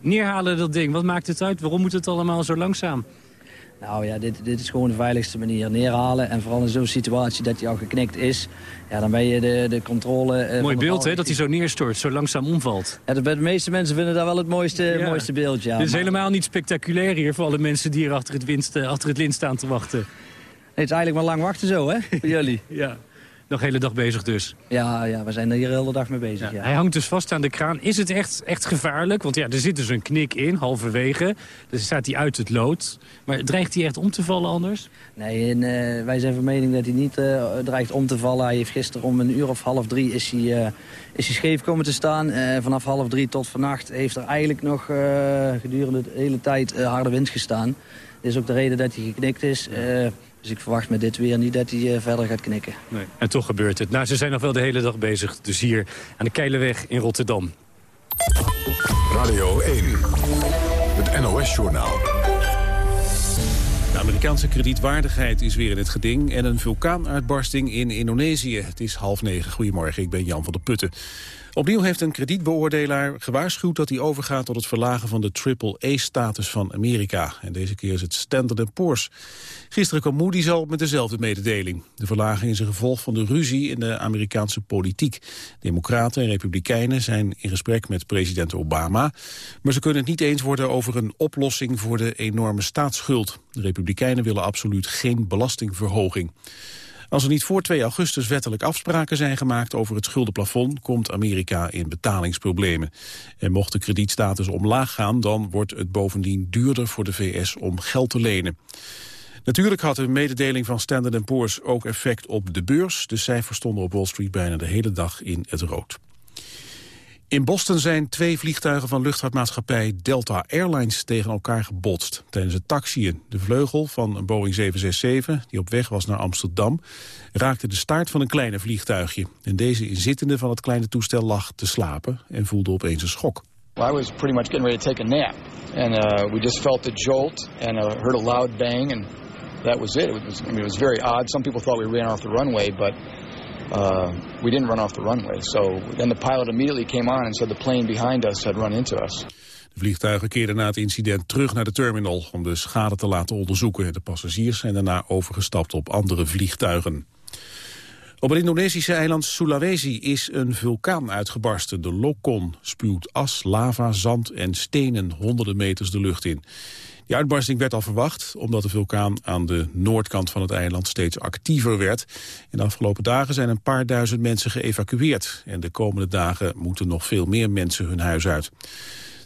Neerhalen dat ding, wat maakt het uit? Waarom moet het allemaal zo langzaam?
Nou ja, dit, dit is gewoon de veiligste manier neerhalen. En vooral in zo'n situatie dat hij al geknikt is... Ja, dan ben je de, de controle... Uh,
Mooi beeld, hè, dat hij zo neerstort, zo langzaam omvalt.
Ja, de, de meeste mensen vinden dat wel het mooiste, mooiste beeld, ja.
Dit is helemaal niet spectaculair hier voor alle mensen die hier achter het, winst, achter het lint staan te wachten. Nee,
het is eigenlijk maar lang wachten zo, hè, voor jullie.
ja. Nog de hele dag bezig dus.
Ja, ja we zijn er hier de hele dag mee bezig. Ja.
Hij hangt dus vast aan de kraan. Is het echt, echt gevaarlijk? Want ja, er zit dus een knik in, halverwege. Dus staat hij uit het lood. Maar dreigt hij echt om te vallen anders?
Nee, en, uh, wij zijn van mening dat hij niet uh, dreigt om te vallen. Hij heeft gisteren om een uur of half drie is hij, uh, is hij scheef komen te staan. vanaf half drie tot vannacht heeft er eigenlijk nog gedurende de hele tijd harde wind gestaan. Dit is ook de reden dat hij geknikt is. Dus ik verwacht met dit weer niet dat hij uh, verder gaat knikken.
Nee. En toch gebeurt het. Nou, ze zijn nog wel de hele dag bezig. Dus hier aan de Keilerweg in Rotterdam.
Radio 1. Het NOS-journaal.
De Amerikaanse kredietwaardigheid is weer in het geding... en een vulkaanuitbarsting in Indonesië. Het is half negen. Goedemorgen, ik ben Jan van der Putten. Opnieuw heeft een kredietbeoordelaar gewaarschuwd dat hij overgaat tot het verlagen van de triple-A-status van Amerika. En deze keer is het Standard Poor's. Gisteren kwam Moody's al met dezelfde mededeling. De verlaging is een gevolg van de ruzie in de Amerikaanse politiek. Democraten en republikeinen zijn in gesprek met president Obama. Maar ze kunnen het niet eens worden over een oplossing voor de enorme staatsschuld. De republikeinen willen absoluut geen belastingverhoging. Als er niet voor 2 augustus wettelijk afspraken zijn gemaakt over het schuldenplafond, komt Amerika in betalingsproblemen. En mocht de kredietstatus omlaag gaan, dan wordt het bovendien duurder voor de VS om geld te lenen. Natuurlijk had de mededeling van Standard Poor's ook effect op de beurs. De cijfers stonden op Wall Street bijna de hele dag in het rood. In Boston zijn twee vliegtuigen van luchtvaartmaatschappij Delta Airlines tegen elkaar gebotst tijdens het taxiën. De vleugel van een Boeing 767, die op weg was naar Amsterdam, raakte de staart van een kleine vliegtuigje. En deze inzittende van het kleine toestel lag te slapen en voelde opeens een schok.
Well, I was pretty much getting ready to take a nap. And uh, we just felt the jolt and uh, heard a loud bang and that was it. It was, I mean, it was very odd. Some people thought we ran off the runway, but uh, we didn't run off the runway. So then the pilot immediately came on and said the plane behind us had run into us.
De vliegtuigen keerden na het incident terug naar de terminal om de schade te laten onderzoeken. De passagiers zijn daarna overgestapt op andere vliegtuigen. Op het Indonesische eiland Sulawesi is een vulkaan uitgebarsten. De Lokon spuwt as, lava, zand en stenen honderden meters de lucht in. Die uitbarsting werd al verwacht, omdat de vulkaan aan de noordkant van het eiland steeds actiever werd. In de afgelopen dagen zijn een paar duizend mensen geëvacueerd. En de komende dagen moeten nog veel meer mensen hun huis uit.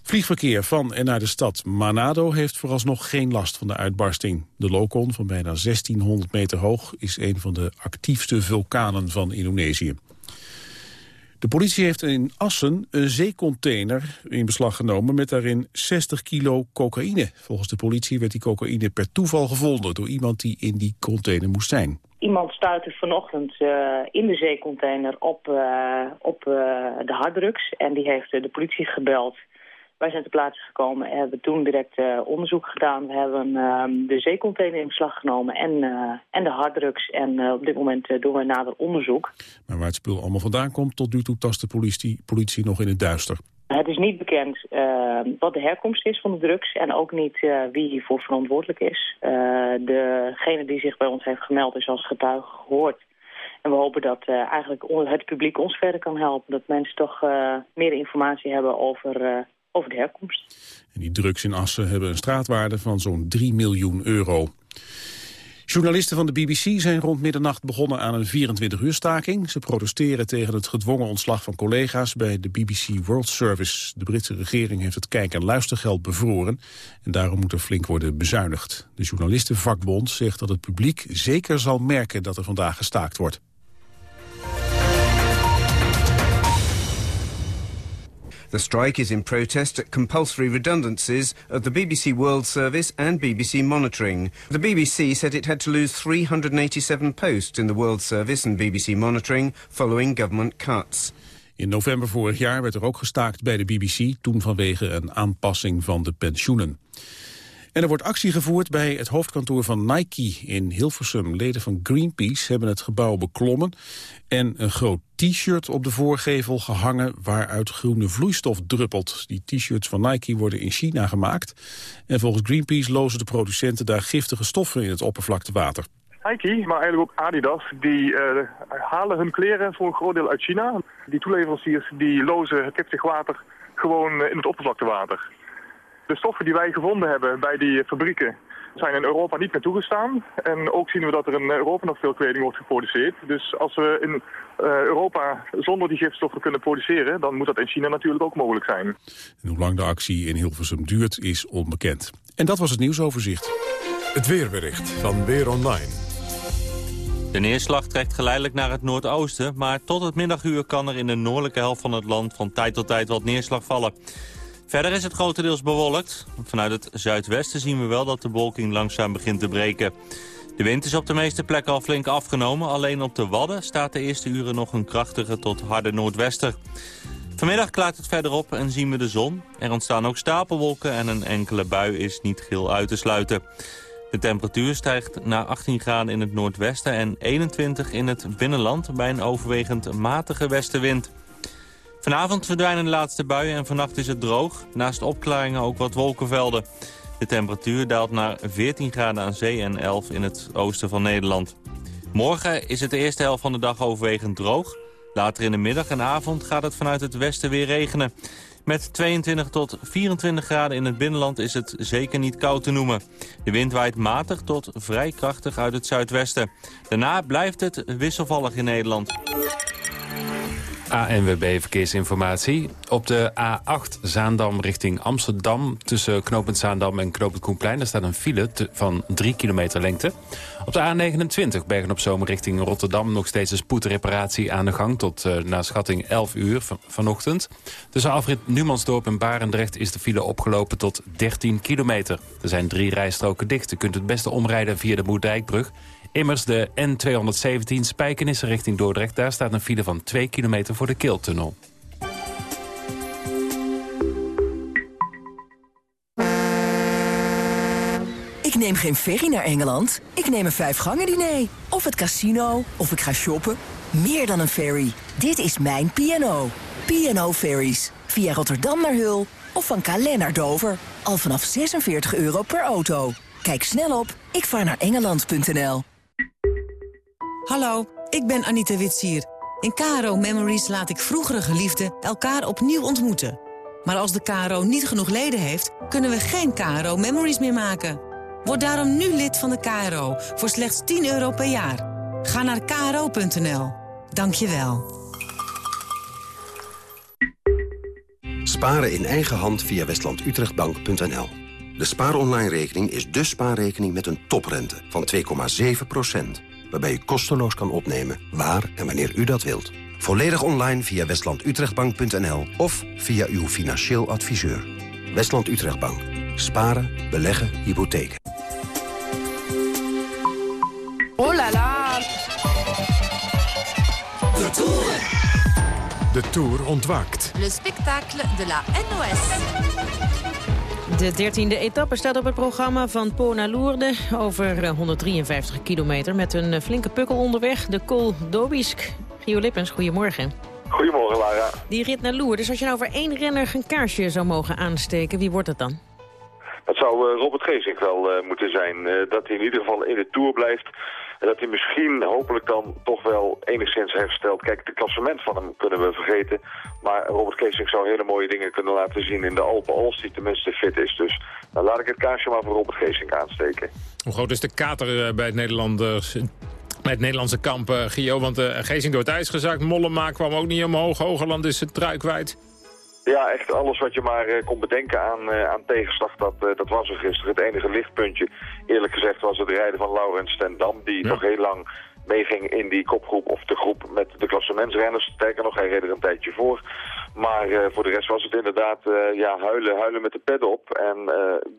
Vliegverkeer van en naar de stad Manado heeft vooralsnog geen last van de uitbarsting. De Lokon, van bijna 1600 meter hoog, is een van de actiefste vulkanen van Indonesië. De politie heeft in Assen een zeecontainer in beslag genomen met daarin 60 kilo cocaïne. Volgens de politie werd die cocaïne per toeval gevonden door iemand die in die container moest zijn.
Iemand stuitte vanochtend uh, in de zeecontainer op, uh, op uh, de harddrugs en die heeft de politie gebeld. Wij zijn ter plaatse gekomen en hebben toen direct uh, onderzoek gedaan. We hebben uh, de zeecontainer in beslag genomen en, uh, en de harddrugs. En uh, op dit moment doen we nader onderzoek.
Maar waar het spul allemaal vandaan komt, tot nu toe tast de politie, politie nog in het duister.
Het is niet bekend wat de herkomst is van de drugs en ook niet wie hiervoor verantwoordelijk is. degene die zich bij ons heeft gemeld is als getuige gehoord. En we hopen dat uh, eigenlijk het publiek ons verder kan helpen. Dat mensen toch uh, meer informatie hebben over, uh, over de herkomst.
En die drugs in Assen hebben een straatwaarde van zo'n 3 miljoen euro. Journalisten van de BBC zijn rond middernacht begonnen aan een 24-uur staking. Ze protesteren tegen het gedwongen ontslag van collega's bij de BBC World Service. De Britse regering heeft het kijk- en luistergeld bevroren en daarom moet er flink worden bezuinigd. De journalistenvakbond zegt dat het publiek zeker zal merken dat er vandaag gestaakt wordt.
The strike is in protest at compulsory redundancies of the BBC World Service and BBC Monitoring. The BBC said it had to lose 387 posts in the World Service and BBC Monitoring following government cuts.
In november vorig jaar werd er ook gestaakt bij de BBC, toen vanwege een aanpassing van de pensioenen. En er wordt actie gevoerd bij het hoofdkantoor van Nike in Hilversum. Leden van Greenpeace hebben het gebouw beklommen en een groot t-shirt op de voorgevel gehangen waaruit groene vloeistof druppelt. Die t-shirts van Nike worden in China gemaakt en volgens Greenpeace lozen de producenten daar giftige stoffen in het oppervlaktewater.
Nike, maar eigenlijk ook Adidas, die eh, halen hun kleren voor een groot deel uit China. Die toeleveranciers die lozen het giftig water gewoon eh, in het oppervlaktewater. De stoffen die wij gevonden hebben bij die fabrieken zijn in Europa niet meer toegestaan. En ook zien we dat er in Europa nog veel kleding wordt geproduceerd. Dus als we in uh, Europa zonder die gifstoffen kunnen produceren... dan moet dat in China natuurlijk ook mogelijk zijn.
En hoe lang de actie in Hilversum duurt is onbekend. En dat was het nieuwsoverzicht.
Het weerbericht van Weer Online.
De neerslag trekt geleidelijk naar het noordoosten... maar tot het middaguur kan er in de noordelijke helft van het land... van tijd tot tijd wat neerslag vallen. Verder is het grotendeels bewolkt. Vanuit het zuidwesten zien we wel dat de wolking langzaam begint te breken. De wind is op de meeste plekken al flink afgenomen. Alleen op de Wadden staat de eerste uren nog een krachtige tot harde noordwester. Vanmiddag klaart het verder op en zien we de zon. Er ontstaan ook stapelwolken en een enkele bui is niet geel uit te sluiten. De temperatuur stijgt naar 18 graden in het noordwesten en 21 in het binnenland bij een overwegend matige westenwind. Vanavond verdwijnen de laatste buien en vannacht is het droog. Naast opklaringen ook wat wolkenvelden. De temperatuur daalt naar 14 graden aan zee en 11 in het oosten van Nederland. Morgen is het de eerste helft van de dag overwegend droog. Later in de middag en avond gaat het vanuit het westen weer regenen. Met 22 tot 24 graden in het binnenland is het zeker niet koud te noemen. De wind waait matig tot vrij krachtig uit het zuidwesten. Daarna blijft het wisselvallig in Nederland.
ANWB Verkeersinformatie. Op de A8 Zaandam richting Amsterdam... tussen knooppunt Zaandam en knooppunt Koenplein... daar staat een file van 3 kilometer lengte. Op de A29 Bergen-op-Zoom richting Rotterdam... nog steeds een spoedreparatie aan de gang... tot uh, naar schatting 11 uur van, vanochtend. Tussen Alfred Numansdorp en Barendrecht... is de file opgelopen tot 13 kilometer. Er zijn drie rijstroken dicht. U kunt het beste omrijden via de Moerdijkbrug... Immers de N217 Spijkenissen richting Dordrecht. Daar staat een file van 2 kilometer voor de Keeltunnel.
Ik neem geen ferry naar Engeland. Ik neem een vijfgangen diner. Of het casino. Of ik ga shoppen. Meer dan een ferry. Dit is mijn P&O. P&O Ferries. Via Rotterdam naar Hul. Of van Calais naar Dover. Al vanaf 46 euro per auto. Kijk snel op ikvaarnaarengeland.nl.
Hallo, ik ben Anita Witsier. In KRO Memories laat ik vroegere geliefden elkaar opnieuw ontmoeten. Maar als de KRO niet genoeg leden heeft, kunnen we geen KRO Memories meer maken. Word daarom nu lid van de KRO voor slechts 10 euro per jaar. Ga naar kro.nl. Dank je wel.
Sparen in eigen hand via westlandutrechtbank.nl. De spaaronline-rekening is de spaarrekening met een toprente van 2,7 waarbij u kosteloos kan opnemen waar en wanneer u dat wilt. Volledig online via westlandutrechtbank.nl of via uw financieel adviseur. Westland Utrechtbank. Sparen, beleggen, hypotheken.
Oh la la! De Tour. De Tour ontwaakt.
Le spectacle de la NOS.
De dertiende etappe staat op het programma van Po naar Lourdes... over 153 eh, kilometer met een eh, flinke pukkel onderweg. De Col d'Aubisque. Gio Lippens, goedemorgen.
Goedemorgen, Lara.
Die rit naar Lourdes, als je nou voor één renner een kaarsje zou mogen aansteken... wie wordt het dan?
Dat zou uh, Robert Geesink wel moeten zijn. dat hij in ieder geval in de Tour blijft en dat hij misschien hopelijk dan toch wel enigszins herstelt. Kijk, het klassement van hem kunnen we vergeten. Maar Robert Keesing zou hele mooie dingen kunnen laten zien in de Alpen. Als hij tenminste fit is. Dus dan laat ik het kaarsje maar voor Robert Geesink aansteken.
Hoe groot is de kater eh, bij het Nederlanders... Nederlandse kamp, uh, Gio, want uh, Geesing door het ijs gezakt. Mollema kwam ook niet omhoog. Hogerland is het trui kwijt.
Ja, echt alles wat je maar uh, kon bedenken aan, uh, aan tegenslag, dat, uh, dat was er gisteren. Het enige lichtpuntje, eerlijk gezegd, was het rijden van Laurens ten Dam... die ja. nog heel lang meeging in die kopgroep of de groep met de klassementsrenners. Sterker nog, hij reed er een tijdje voor. Maar uh, voor de rest was het inderdaad uh, ja, huilen, huilen met de pet op. En uh,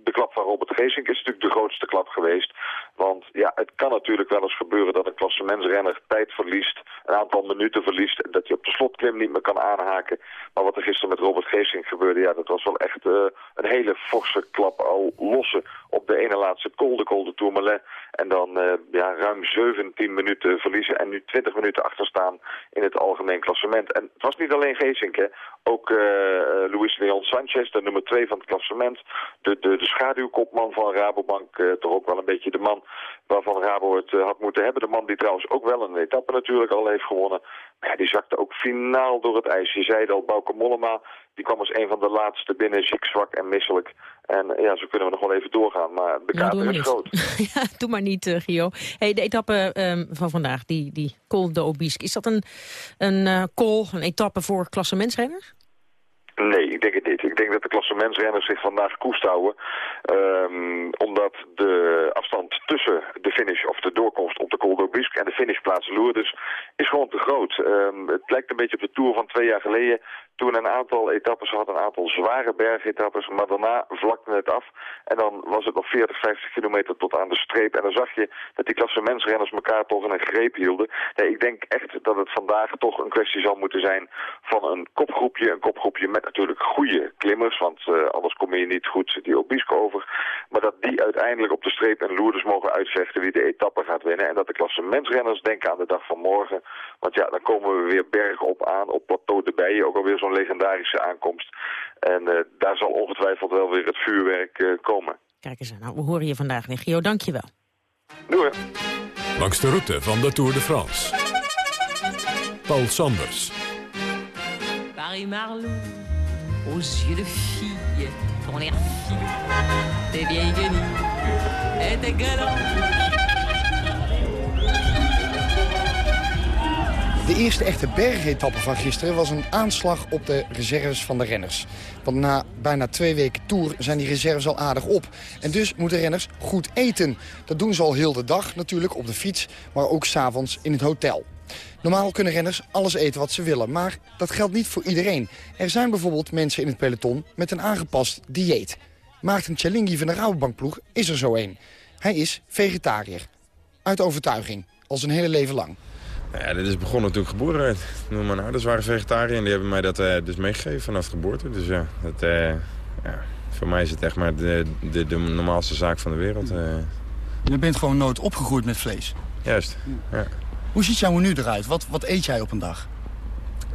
de klap van Robert Geesink is natuurlijk de grootste klap geweest. Want ja, het kan natuurlijk wel eens gebeuren dat een klassementsrenner tijd verliest, een aantal minuten verliest, dat hij op de slotklim niet meer kan aanhaken. Maar wat er gisteren met Robert Geesink gebeurde, ja, dat was wel echt een hele forse klap al lossen op de ene laatste col, de Col. En dan ja, ruim 17 minuten verliezen en nu 20 minuten achterstaan in het algemeen klassement. En het was niet alleen Geesink, hè. Ook uh, Luis Leon Sanchez, de nummer 2 van het klassement. De, de, de schaduwkopman van Rabobank. Toch ook wel een beetje de man waarvan Rabo het had moeten hebben. De man die trouwens ook wel een etappe natuurlijk al heeft gewonnen. Maar ja, die zakte ook finaal door het ijs. Je zei het al, Bauke Mollema, die kwam als een van de laatste binnen, ziek, zwak en misselijk. En ja, zo kunnen we nog wel even doorgaan, maar de
nou,
is groot.
ja, doe maar niet, uh, Gio. Hey, de etappe um, van vandaag, die, die Col de Obisque, is dat een, een uh, call, een etappe voor klassementsrenners?
Nee, ik denk het niet. Ik denk dat de klassementsrenners zich vandaag koest houden. Um, omdat de afstand tussen de finish of de doorkomst op de Col d'Aubisque en de finishplaats Lourdes is gewoon te groot. Um, het lijkt een beetje op de Tour van twee jaar geleden toen een aantal etappes had, een aantal zware bergetappes, maar daarna vlakte het af. En dan was het nog 40, 50 kilometer tot aan de streep. En dan zag je dat die klassementsrenners elkaar toch in een greep hielden. Nee, ik denk echt dat het vandaag toch een kwestie zal moeten zijn van een kopgroepje. Een kopgroepje met natuurlijk goede klimmers, want uh, anders kom je niet goed die Obisque over. Maar dat die uiteindelijk op de streep en Lourdes mogen uitvechten wie de etappe gaat winnen. En dat de klassementsrenners denken aan de dag van morgen. Want ja, dan komen we weer bergen op aan, op plateau de Bijen, ook alweer zo'n legendarische aankomst. En uh, daar zal ongetwijfeld wel weer het vuurwerk uh, komen.
Kijk eens aan, nou, we horen je vandaag weer. Gio, dank je wel.
Doei.
Langs de route van de Tour de France. Paul Sanders.
Paris-Marlou, aux yeux de fille, ton air filou, tes vieilles guenilles et tes galants.
De eerste echte bergetappe van gisteren was een aanslag op de reserves van de renners. Want na bijna twee weken tour zijn die reserves al aardig op. En dus moeten renners goed eten. Dat doen ze al heel de dag natuurlijk op de fiets, maar ook s'avonds in het hotel. Normaal kunnen renners alles eten wat ze willen, maar dat geldt niet voor iedereen. Er zijn bijvoorbeeld mensen in het peloton met een aangepast dieet. Maarten Tjalingi van de Rabobankploeg is er zo een. Hij is vegetariër. Uit overtuiging, al zijn hele leven lang.
Ja, dit is begonnen toen ik geboren werd. Mijn ouders waren vegetariër en die hebben mij dat uh, dus meegegeven vanaf geboorte. Dus ja, dat, uh, ja, voor mij is het echt maar de, de, de normaalste zaak van de wereld. Uh.
Je bent gewoon nooit opgegroeid met vlees?
Juist, ja.
Hoe ziet jouw menu eruit? Wat, wat eet jij op een dag?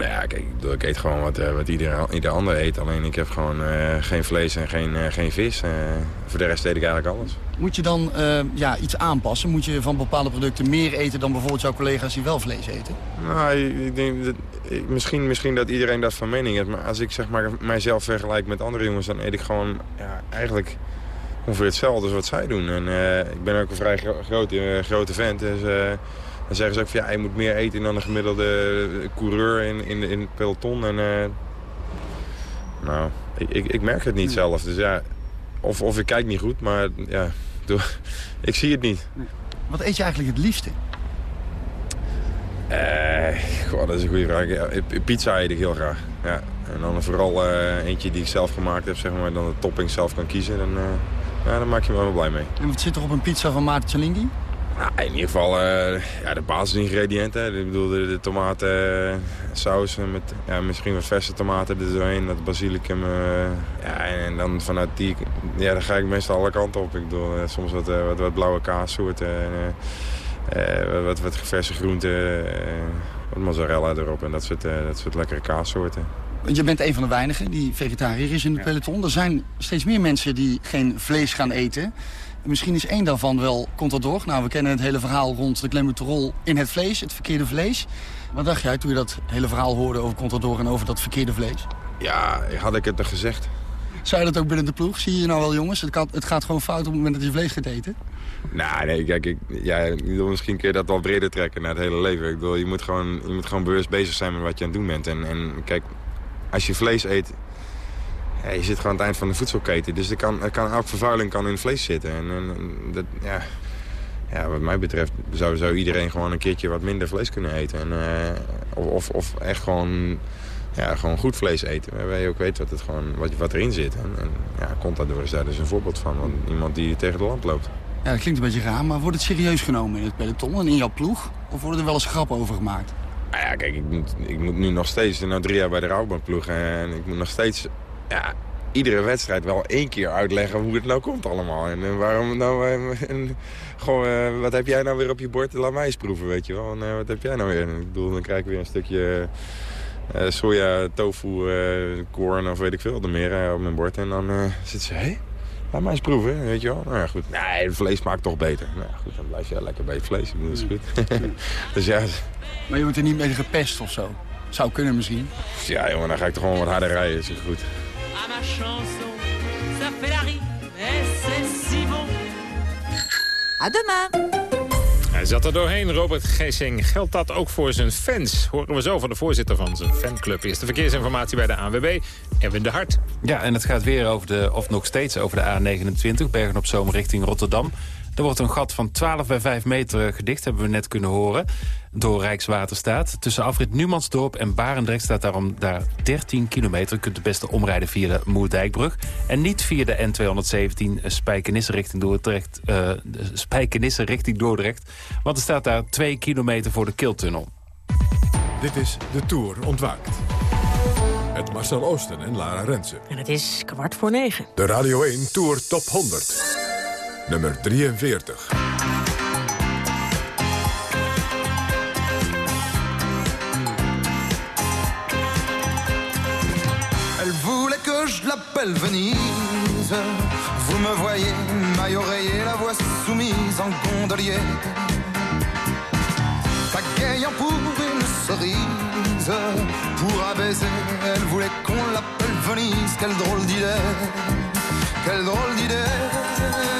Nou ja, kijk, ik, ik eet gewoon wat, wat ieder, ieder ander eet. Alleen ik heb gewoon uh, geen vlees en geen, uh, geen vis. Uh, voor de rest eet ik eigenlijk alles.
Moet je dan ja, iets aanpassen? Moet je van bepaalde producten meer eten dan bijvoorbeeld jouw collega's die wel vlees eten?
Nou, ik denk dat, ik, misschien, misschien dat iedereen dat van mening is. Maar als ik zeg maar, mijzelf vergelijk met andere jongens, dan eet ik gewoon ja, eigenlijk ongeveer hetzelfde als wat zij doen. En ik ben ook een vrij gro grote, grote vent. Dus dan zeggen ze ook van ja, je moet meer eten dan een gemiddelde coureur in, in, in het peloton. En, uh, nou, ik, ik, ik, merk het niet zelf. Dus ja, of, of ik kijk niet goed, maar ja, ik zie het niet.
Wat eet je eigenlijk het liefste?
Eh, goh, dat is een goede vraag. Ja, pizza eet ik heel graag. Ja. En dan vooral uh, eentje die ik zelf gemaakt heb, zeg maar. Dan de topping zelf kan kiezen. Dan, uh, ja, dan maak je me wel blij mee.
En wat zit er op een pizza van Maarten Cialinghi?
Nou, in ieder geval uh, ja, de basisingrediënten. Ik bedoel, de, de tomatensaus met ja, misschien wat verse tomaten er doorheen. Dat basilicum. Uh, ja, en, en, dan vanuit die... Ja, dan ga ik meestal alle kanten op. Ik bedoel, uh, soms wat, wat, wat, blauwe kaassoorten. wat, wat verse groenten. wat mozzarella erop en dat soort, dat soort lekkere kaassoorten.
Je bent een van de weinigen die vegetariër is in het peloton. Er zijn steeds meer mensen die geen vlees gaan eten. Misschien is één daarvan wel Contador. Nou, we kennen het hele verhaal rond de Glenmuterol in het vlees, het verkeerde vlees. Wat dacht jij toen je dat hele verhaal hoorde over Contador en over dat verkeerde vlees?
Ja, had ik het nog gezegd.
Zei je dat ook binnen de ploeg? Zie je nou wel, jongens? Het, kan, het gaat gewoon fout op het moment dat je vlees gaat eten?
Nou, nee, kijk, ik, ja, misschien kun je dat wel breder trekken naar het hele leven. Ik bedoel, je moet gewoon, je moet gewoon bewust bezig zijn met wat je aan het doen bent. En, en kijk, als je vlees eet, ja, je zit gewoon aan het eind van de voedselketen. Dus er kan, er kan, elke vervuiling kan in het vlees zitten. En, en dat, ja, ja, wat mij betreft zou, zou iedereen gewoon een keertje wat minder vlees kunnen eten. En, uh, of, of echt gewoon ja, gewoon goed vlees eten. Waarbij je ook weet wat, het gewoon, wat, wat erin zit. En, en ja, Contador is daar dus een voorbeeld van. Want iemand die tegen de lamp loopt.
Ja, dat klinkt een beetje raar, maar wordt het serieus genomen in het peloton en in jouw ploeg? Of worden er wel eens grappen over gemaakt?
Nou ja, kijk, ik moet, ik moet nu nog steeds, nou drie jaar bij de Rabobankploeg... en ik moet nog steeds ja, iedere wedstrijd wel één keer uitleggen hoe het nou komt allemaal. En, en waarom nou... En, gewoon, eh, wat heb jij nou weer op je bord? Laat mij eens proeven, weet je wel. En, eh, wat heb jij nou weer? Ik bedoel, dan krijg ik weer een stukje eh, soja, tofu, korn of weet ik veel er meer op mijn bord. En dan zit ze, hé, laat mij eens proeven, weet je wel. Nou ja, goed. Nee, het vlees smaakt toch beter. Nou ja, goed, dan blijf je lekker bij het vlees. Dat is goed. dus ja,
Maar je wordt er niet mee gepest of zo? Zou kunnen misschien.
ja, jongen, dan ga ik toch gewoon wat harder rijden. Is goed.
À ma chanson. Ça fait la rime, et c'est si bon.
À demain.
Hij zat er doorheen, Robert Geesing. Geldt dat ook voor zijn fans? Horen we zo van de voorzitter van zijn fanclub. Eerste verkeersinformatie bij de ANWB, Erwin de Hart.
Ja, en het gaat weer over de, of nog steeds over de A29, Bergen op Zoom richting Rotterdam. Er wordt een gat van 12 bij 5 meter gedicht, hebben we net kunnen horen, door Rijkswaterstaat. Tussen afrit Numansdorp en Barendrecht staat daarom daar 13 kilometer. U kunt het beste omrijden via de Moerdijkbrug. En niet via de N217 Spijkenisse richting Dordrecht, eh, Spijkenisse richting Dordrecht. Want er staat daar 2 kilometer voor de Kiltunnel.
Dit is De Tour Ontwaakt. Met Marcel Oosten en Lara Rensen.
En het is kwart voor negen.
De Radio 1 Tour Top 100. Nummer 43.
Elle voulait que je l'appelle Venise. Vous me voyez, maille oreiller, la voix soumise en gondolier. Pagayant pour une cerise, pour un baiser, elle voulait qu'on l'appelle Venise. Quelle drôle d'idée, quelle drôle d'idée.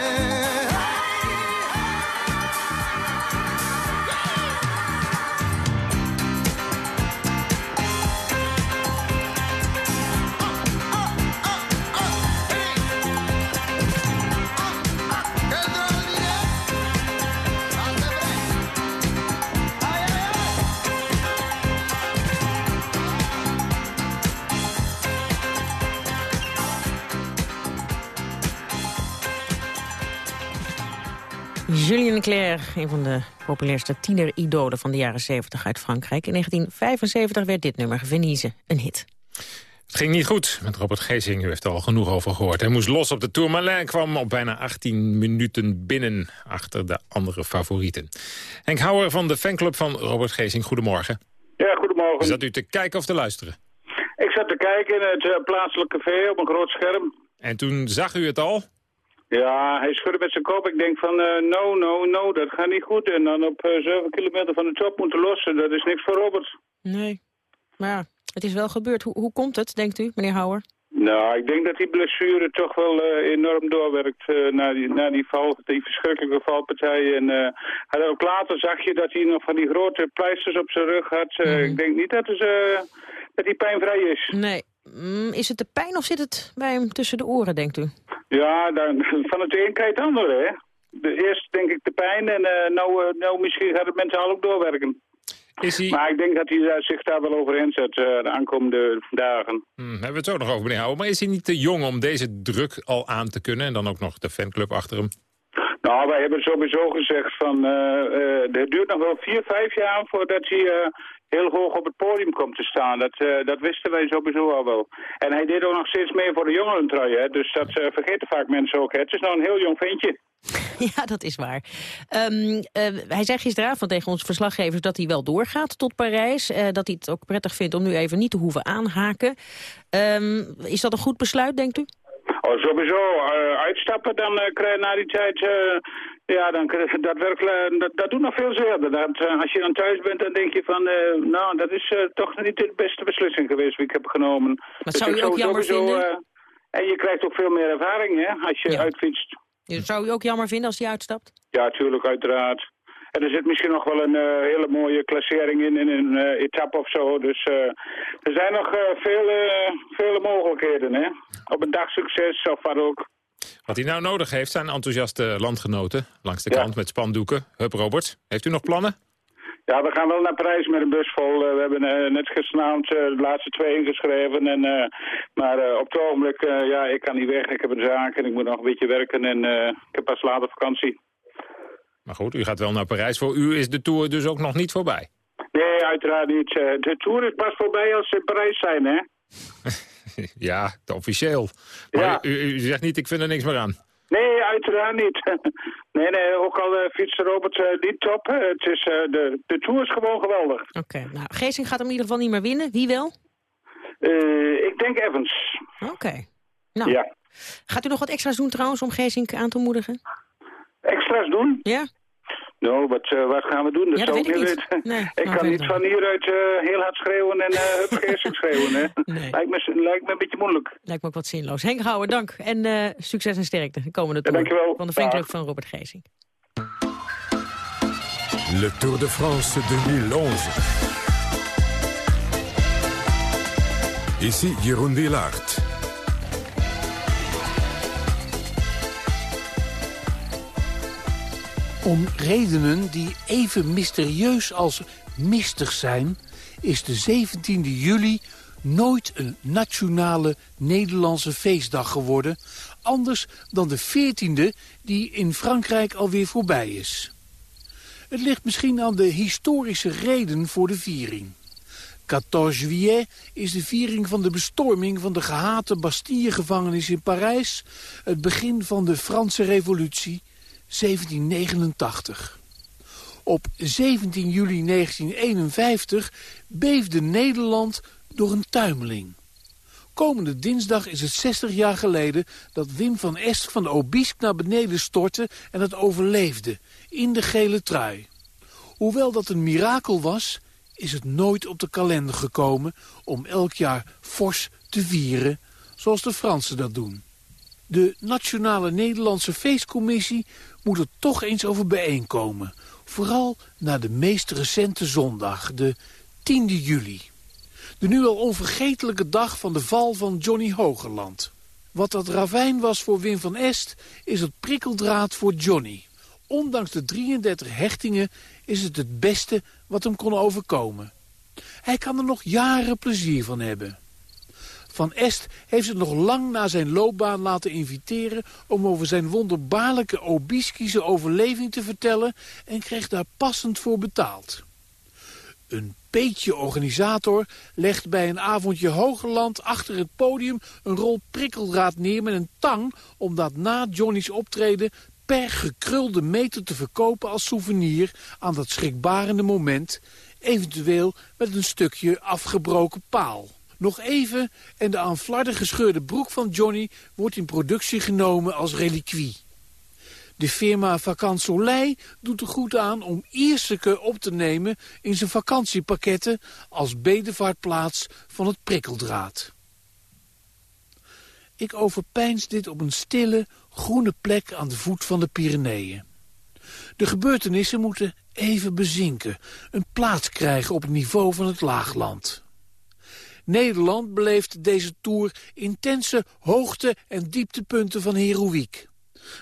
Julien Clerc, een van de populairste tieneridolen van de jaren 70 uit Frankrijk. In 1975 werd dit nummer Venise een hit.
Het ging niet goed met Robert Geesing, u heeft er al genoeg over gehoord. Hij moest los op de Tourmalet kwam op bijna 18 minuten binnen achter de andere favorieten. Henk Houwer van de fanclub van Robert Geesing, goedemorgen.
Ja, goedemorgen.
Zat u te kijken of te luisteren?
Ik zat te kijken in het uh, plaatselijke café op een groot scherm.
En toen zag u het al?
Ja, hij schudde met zijn kop. Ik denk van, uh, no, no, no, dat gaat niet goed. En dan op uh, 7 kilometer van de top moeten lossen, dat is niks voor Robert.
Nee, maar ja, het is wel gebeurd. Hoe, hoe komt het, denkt u, meneer Houwer?
Nou, ik denk dat die blessure toch wel uh, enorm doorwerkt uh, na, die, na die, val, die verschrikkelijke valpartij. En uh, hij, ook later zag je dat hij nog van die grote pleisters op zijn rug had. Mm. Ik denk niet dat, dat hij pijnvrij is.
Nee. Mm, is het de pijn of zit het bij hem tussen de oren, denkt u?
Ja, dan, van het een krijg je het andere, hè. De, eerst denk ik de pijn en nou, nou misschien gaat het mentaal ook doorwerken.
Is hij...
Maar ik denk dat hij zich daar wel overheen zet uh, de aankomende dagen.
Hmm, hebben we het zo nog over, meneer Houwer. Maar is hij niet te jong om deze druk al aan te kunnen? En dan ook nog de fanclub achter hem?
Nou, wij hebben sowieso gezegd van... Uh, uh, het duurt nog wel vier, vijf jaar voordat hij heel hoog op het podium komt te staan. Dat, dat wisten wij sowieso al wel. En hij deed ook nog steeds meer voor de jongerentrui, hè. Dus dat vergeten vaak mensen ook, hè. Het is nog een heel jong ventje.
Ja, dat is waar. Um, uh, hij zei gisteravond tegen onze verslaggevers dat hij wel doorgaat tot Parijs. Uh, dat hij het ook prettig vindt om nu even niet te hoeven aanhaken. Um, is dat een goed besluit, denkt u?
Oh, sowieso. Uh, uitstappen, dan krijg je na die tijd... ja, dan, dat, werkt, dat, dat doet nog veel zeer. Dat, als je dan thuis bent, dan denk je van... nou, dat is toch niet de beste beslissing geweest die ik heb genomen.
Dat dus zou je ook jammer vinden?
en je krijgt ook veel meer ervaring, hè, als je ja. uitfietst.
Zou u ook jammer vinden als hij uitstapt?
Ja, tuurlijk, uiteraard. En er zit misschien nog wel een uh, hele mooie klassering in, in een uh, etappe of zo. Dus uh, er zijn nog vele, vele mogelijkheden, hè. Op een dag succes of wat ook.
Wat hij nou nodig heeft zijn enthousiaste landgenoten langs de kant ja. met spandoeken. Hup Robert, heeft u nog plannen?
Ja, we gaan wel naar Parijs met een bus vol. Uh, we hebben uh, net gisteravond uh, de laatste twee ingeschreven. En, maar op het ogenblik, ja, ik kan niet weg. Ik heb een zaak en ik moet nog een beetje werken. En ik heb pas later vakantie.
Maar goed, u gaat wel naar Parijs. Voor u is de Tour dus ook nog niet voorbij?
Nee, uiteraard niet. de Tour is pas voorbij als ze in Parijs zijn, hè?
ja, officieel. Maar
ja.
u, u zegt niet, ik vind er niks meer aan.
Nee, uiteraard niet. nee, nee, ook al uh, fietst Robert uh, niet top. Het is, de, de Tour is gewoon geweldig.
Oké, okay, nou, Geesing gaat hem in ieder geval niet meer winnen. Wie wel?
ik denk Evans.
Oké. Okay. Nou,
ja.
gaat u nog wat extra's doen trouwens om Geesink aan te moedigen?
Extra's doen?
Ja.
Nou, wat, uh, wat gaan we doen? Dat
ja,
zou
ik
niet
niet
weten.
Nee,
ik
nou,
kan niet van hieruit uh, heel hard schreeuwen en uh, schreeuwen. Hè?
Nee.
Lijkt, me, lijkt me een beetje moeilijk.
Lijkt me ook wat zinloos. Henk Houwer, dank. En succes en sterkte de komende tour.
Ja, dankjewel.
Van de fanclub van Robert Geesink.
Le Tour de France 2011. Ici Jeroen Wielaert.
Om redenen die even mysterieus als mistig zijn... is de 17e juli nooit een nationale Nederlandse feestdag geworden... anders dan de 14e die in Frankrijk alweer voorbij is. Het ligt misschien aan de historische reden voor de viering. 14 juillet is de viering van de bestorming van de gehate Bastille-gevangenis in Parijs... het begin van de Franse revolutie 1789. Op 17 juli 1951 beefde Nederland door een tuimeling. Komende dinsdag is het 60 jaar geleden dat Wim van Est van de Obisque naar beneden stortte en het overleefde, in de gele trui. Hoewel dat een mirakel was, is het nooit op de kalender gekomen om elk jaar fors te vieren, zoals de Fransen dat doen. De Nationale Nederlandse Feestcommissie moet er toch eens over bijeenkomen. Vooral na de meest recente zondag, de 10 juli. De nu al onvergetelijke dag van de val van Johnny Hogerland. Wat dat ravijn was voor Wim van Est, is het prikkeldraad voor Johnny. Ondanks de 33 hechtingen is het het beste wat hem kon overkomen. Hij kan er nog jaren plezier van hebben. Van Est heeft het nog lang na zijn loopbaan laten inviteren... om over zijn wonderbaarlijke obiskische overleving te vertellen... en kreeg daar passend voor betaald. Een beetje organisator legt bij een avondje Hogerland achter het podium... een rol prikkeldraad neer met een tang... om dat na Johnny's optreden per gekrulde meter te verkopen als souvenir... aan dat schrikbarende moment, eventueel met een stukje afgebroken paal. Nog even en de aan flarden gescheurde broek van Johnny wordt in productie genomen als reliquie. De firma Vakant Soleil doet er goed aan om Ierseke op te nemen in zijn vakantiepakketten als bedevaartplaats van het prikkeldraad. Ik overpeins dit op een stille, groene plek aan de voet van de Pyreneeën. De gebeurtenissen moeten even bezinken, een plaats krijgen op het niveau van het laagland. Nederland beleeft deze tour intense hoogte- en dieptepunten van heroïek.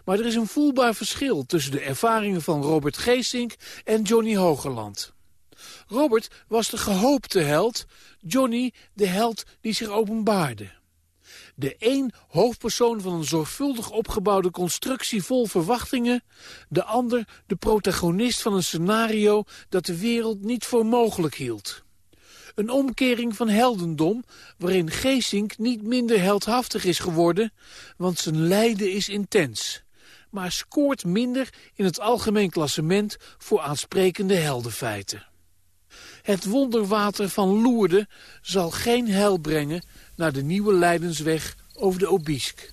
Maar er is een voelbaar verschil tussen de ervaringen van Robert Geesink en Johnny Hogerland. Robert was de gehoopte held, Johnny de held die zich openbaarde. De een hoofdpersoon van een zorgvuldig opgebouwde constructie vol verwachtingen. De ander de protagonist van een scenario dat de wereld niet voor mogelijk hield. Een omkering van heldendom waarin Geesink niet minder heldhaftig is geworden, want zijn lijden is intens. Maar scoort minder in het algemeen klassement voor aansprekende heldenfeiten. Het wonderwater van Loerden zal geen heil brengen naar de nieuwe Leidensweg over de Obisk.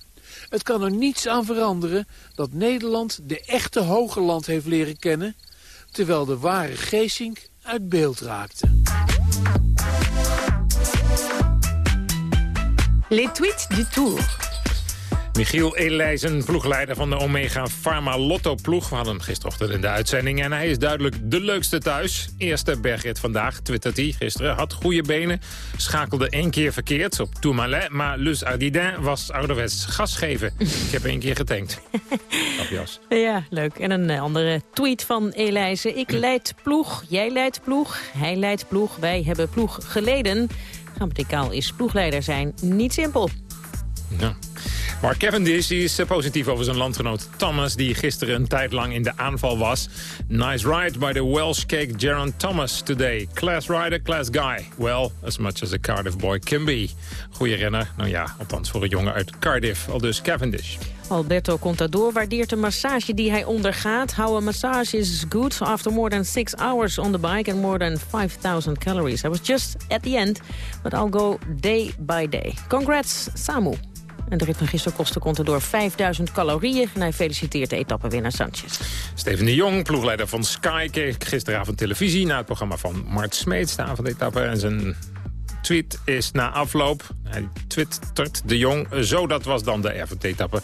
Het kan er niets aan veranderen dat Nederland de echte Hogerland heeft leren kennen... terwijl de ware Geesink uit beeld raakte.
Les tweets du tour.
Michiel Elijzen, ploegleider van de Omega Pharma Lotto ploeg. We hadden hem gisterochtend in de uitzending en hij is duidelijk de leukste thuis. Eerste bergrit vandaag, twittert hij gisteren. Had goede benen, schakelde één keer verkeerd op Tourmalet. Maar Luz Ardidin was ouderwets gas geven. Ik heb één keer getankt.
Ja, leuk. En een eh, andere tweet van Elijzen. Ik leid ploeg, jij leidt ploeg, hij leidt ploeg, wij hebben ploeg geleden. Grammaticaal is ploegleider zijn niet simpel.
Ja. Mark Cavendish is eh, positief over zijn landgenoot Thomas... die gisteren een tijd lang in de aanval was. Nice ride by the Welsh cake Jaron Thomas today. Class rider, class guy. Well, as much as a Cardiff boy can be. Goeie renner, nou ja, althans voor een jongen uit Cardiff. Al dus Cavendish.
Alberto Contador waardeert de massage die hij ondergaat. How a massage is good after more than six hours on the bike and more than 5,000 calories. I was just at the end, but I'll go day by day. Congrats, Samu. En de rit van gisteren kostte Contador 5000 calorieën. En hij feliciteert de etappenwinnaar Sanchez.
Steven de Jong, ploegleider van Sky, keek gisteravond televisie... naar het programma van Mart Smeets, de avondetappe. En zijn tweet is na afloop. Hij twittert de Jong, zo dat was dan de RVT-etappe.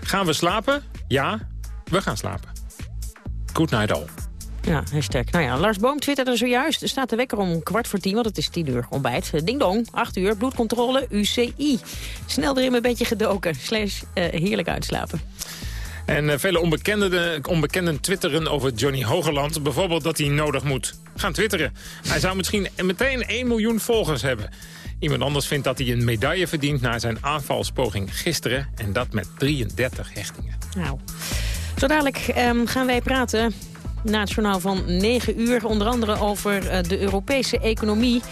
Gaan we slapen? Ja, we gaan slapen. Good night all.
Ja, hashtag. Nou ja, Lars Boom twitterde zojuist. Er staat de wekker om kwart voor tien, want het is tien uur ontbijt. Ding dong, acht uur, bloedcontrole, UCI. Snel erin mijn bedje gedoken. Slash uh, heerlijk uitslapen.
En uh, vele onbekenden, onbekenden twitteren over Johnny Hogerland. Bijvoorbeeld dat hij nodig moet gaan twitteren. Hij zou misschien meteen 1 miljoen volgers hebben. Iemand anders vindt dat hij een medaille verdient... na zijn aanvalspoging gisteren. En dat met 33 hechtingen.
Nou, zo dadelijk um, gaan wij praten na het journaal van 9 uur. Onder andere over uh, de Europese economie.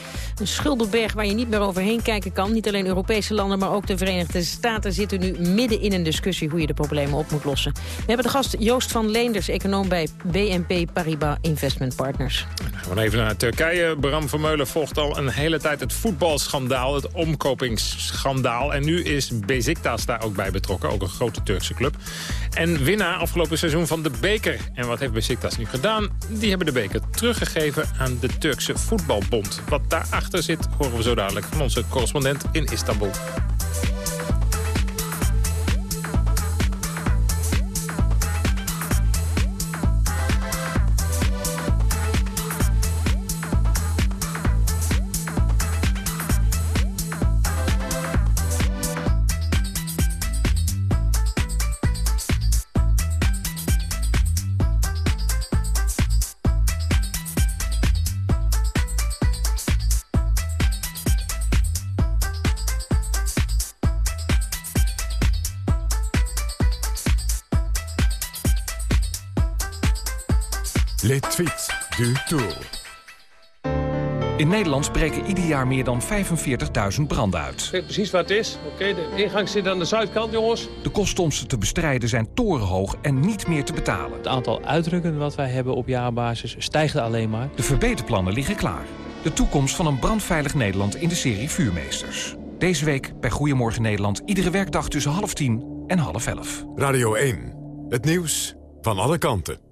Een schuldenberg waar je niet meer overheen kijken kan. Niet alleen Europese landen, maar ook de Verenigde Staten zitten nu midden in een discussie hoe je de problemen op moet lossen. We hebben de gast Joost van Leenders, econoom bij BNP Paribas Investment Partners.
Gaan even naar Turkije. Bram Vermeulen volgt al een hele tijd het voetbalschandaal, het omkopingsschandaal. En nu is Beziktas daar ook bij betrokken, ook een grote Turkse club. En winnaar afgelopen seizoen van de beker. En wat heeft Beziktas nu gedaan? Die hebben de beker teruggegeven aan de Turkse voetbalbond. Wat daarachter zit, horen we zo dadelijk van onze correspondent in Istanbul.
Les tweets du tour.
In Nederland spreken ieder jaar meer dan 45.000 branden uit.
Weet precies wat het is. Oké, de ingang zit aan de zuidkant, jongens.
De kosten om ze te bestrijden zijn torenhoog en niet meer te betalen.
Het aantal uitdrukken wat wij hebben op jaarbasis stijgt alleen maar.
De verbeterplannen liggen klaar. De toekomst van een brandveilig Nederland in de serie Vuurmeesters. Deze week bij Goedemorgen Nederland. Iedere werkdag tussen half tien en half elf.
Radio 1. Het nieuws van alle kanten.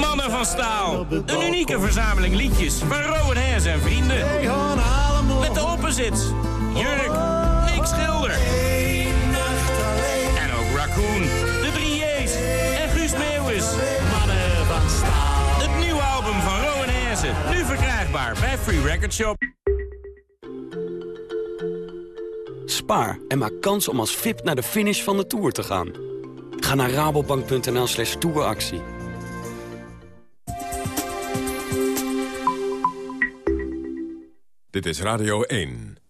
Mannen van Staal. Een unieke verzameling liedjes van Rowan Heers en vrienden. Met de opposites. Jurk, Nick Schilder. En ook Raccoon, de Drieërs en Guus Meeuwis. Mannen van Staal. Het nieuwe album van Rowan Heersen. Nu verkrijgbaar bij Free Record Shop.
Spaar en maak kans om als VIP naar de finish van de Tour te gaan. Ga naar rabobank.nl slash touractie.
Dit is Radio 1.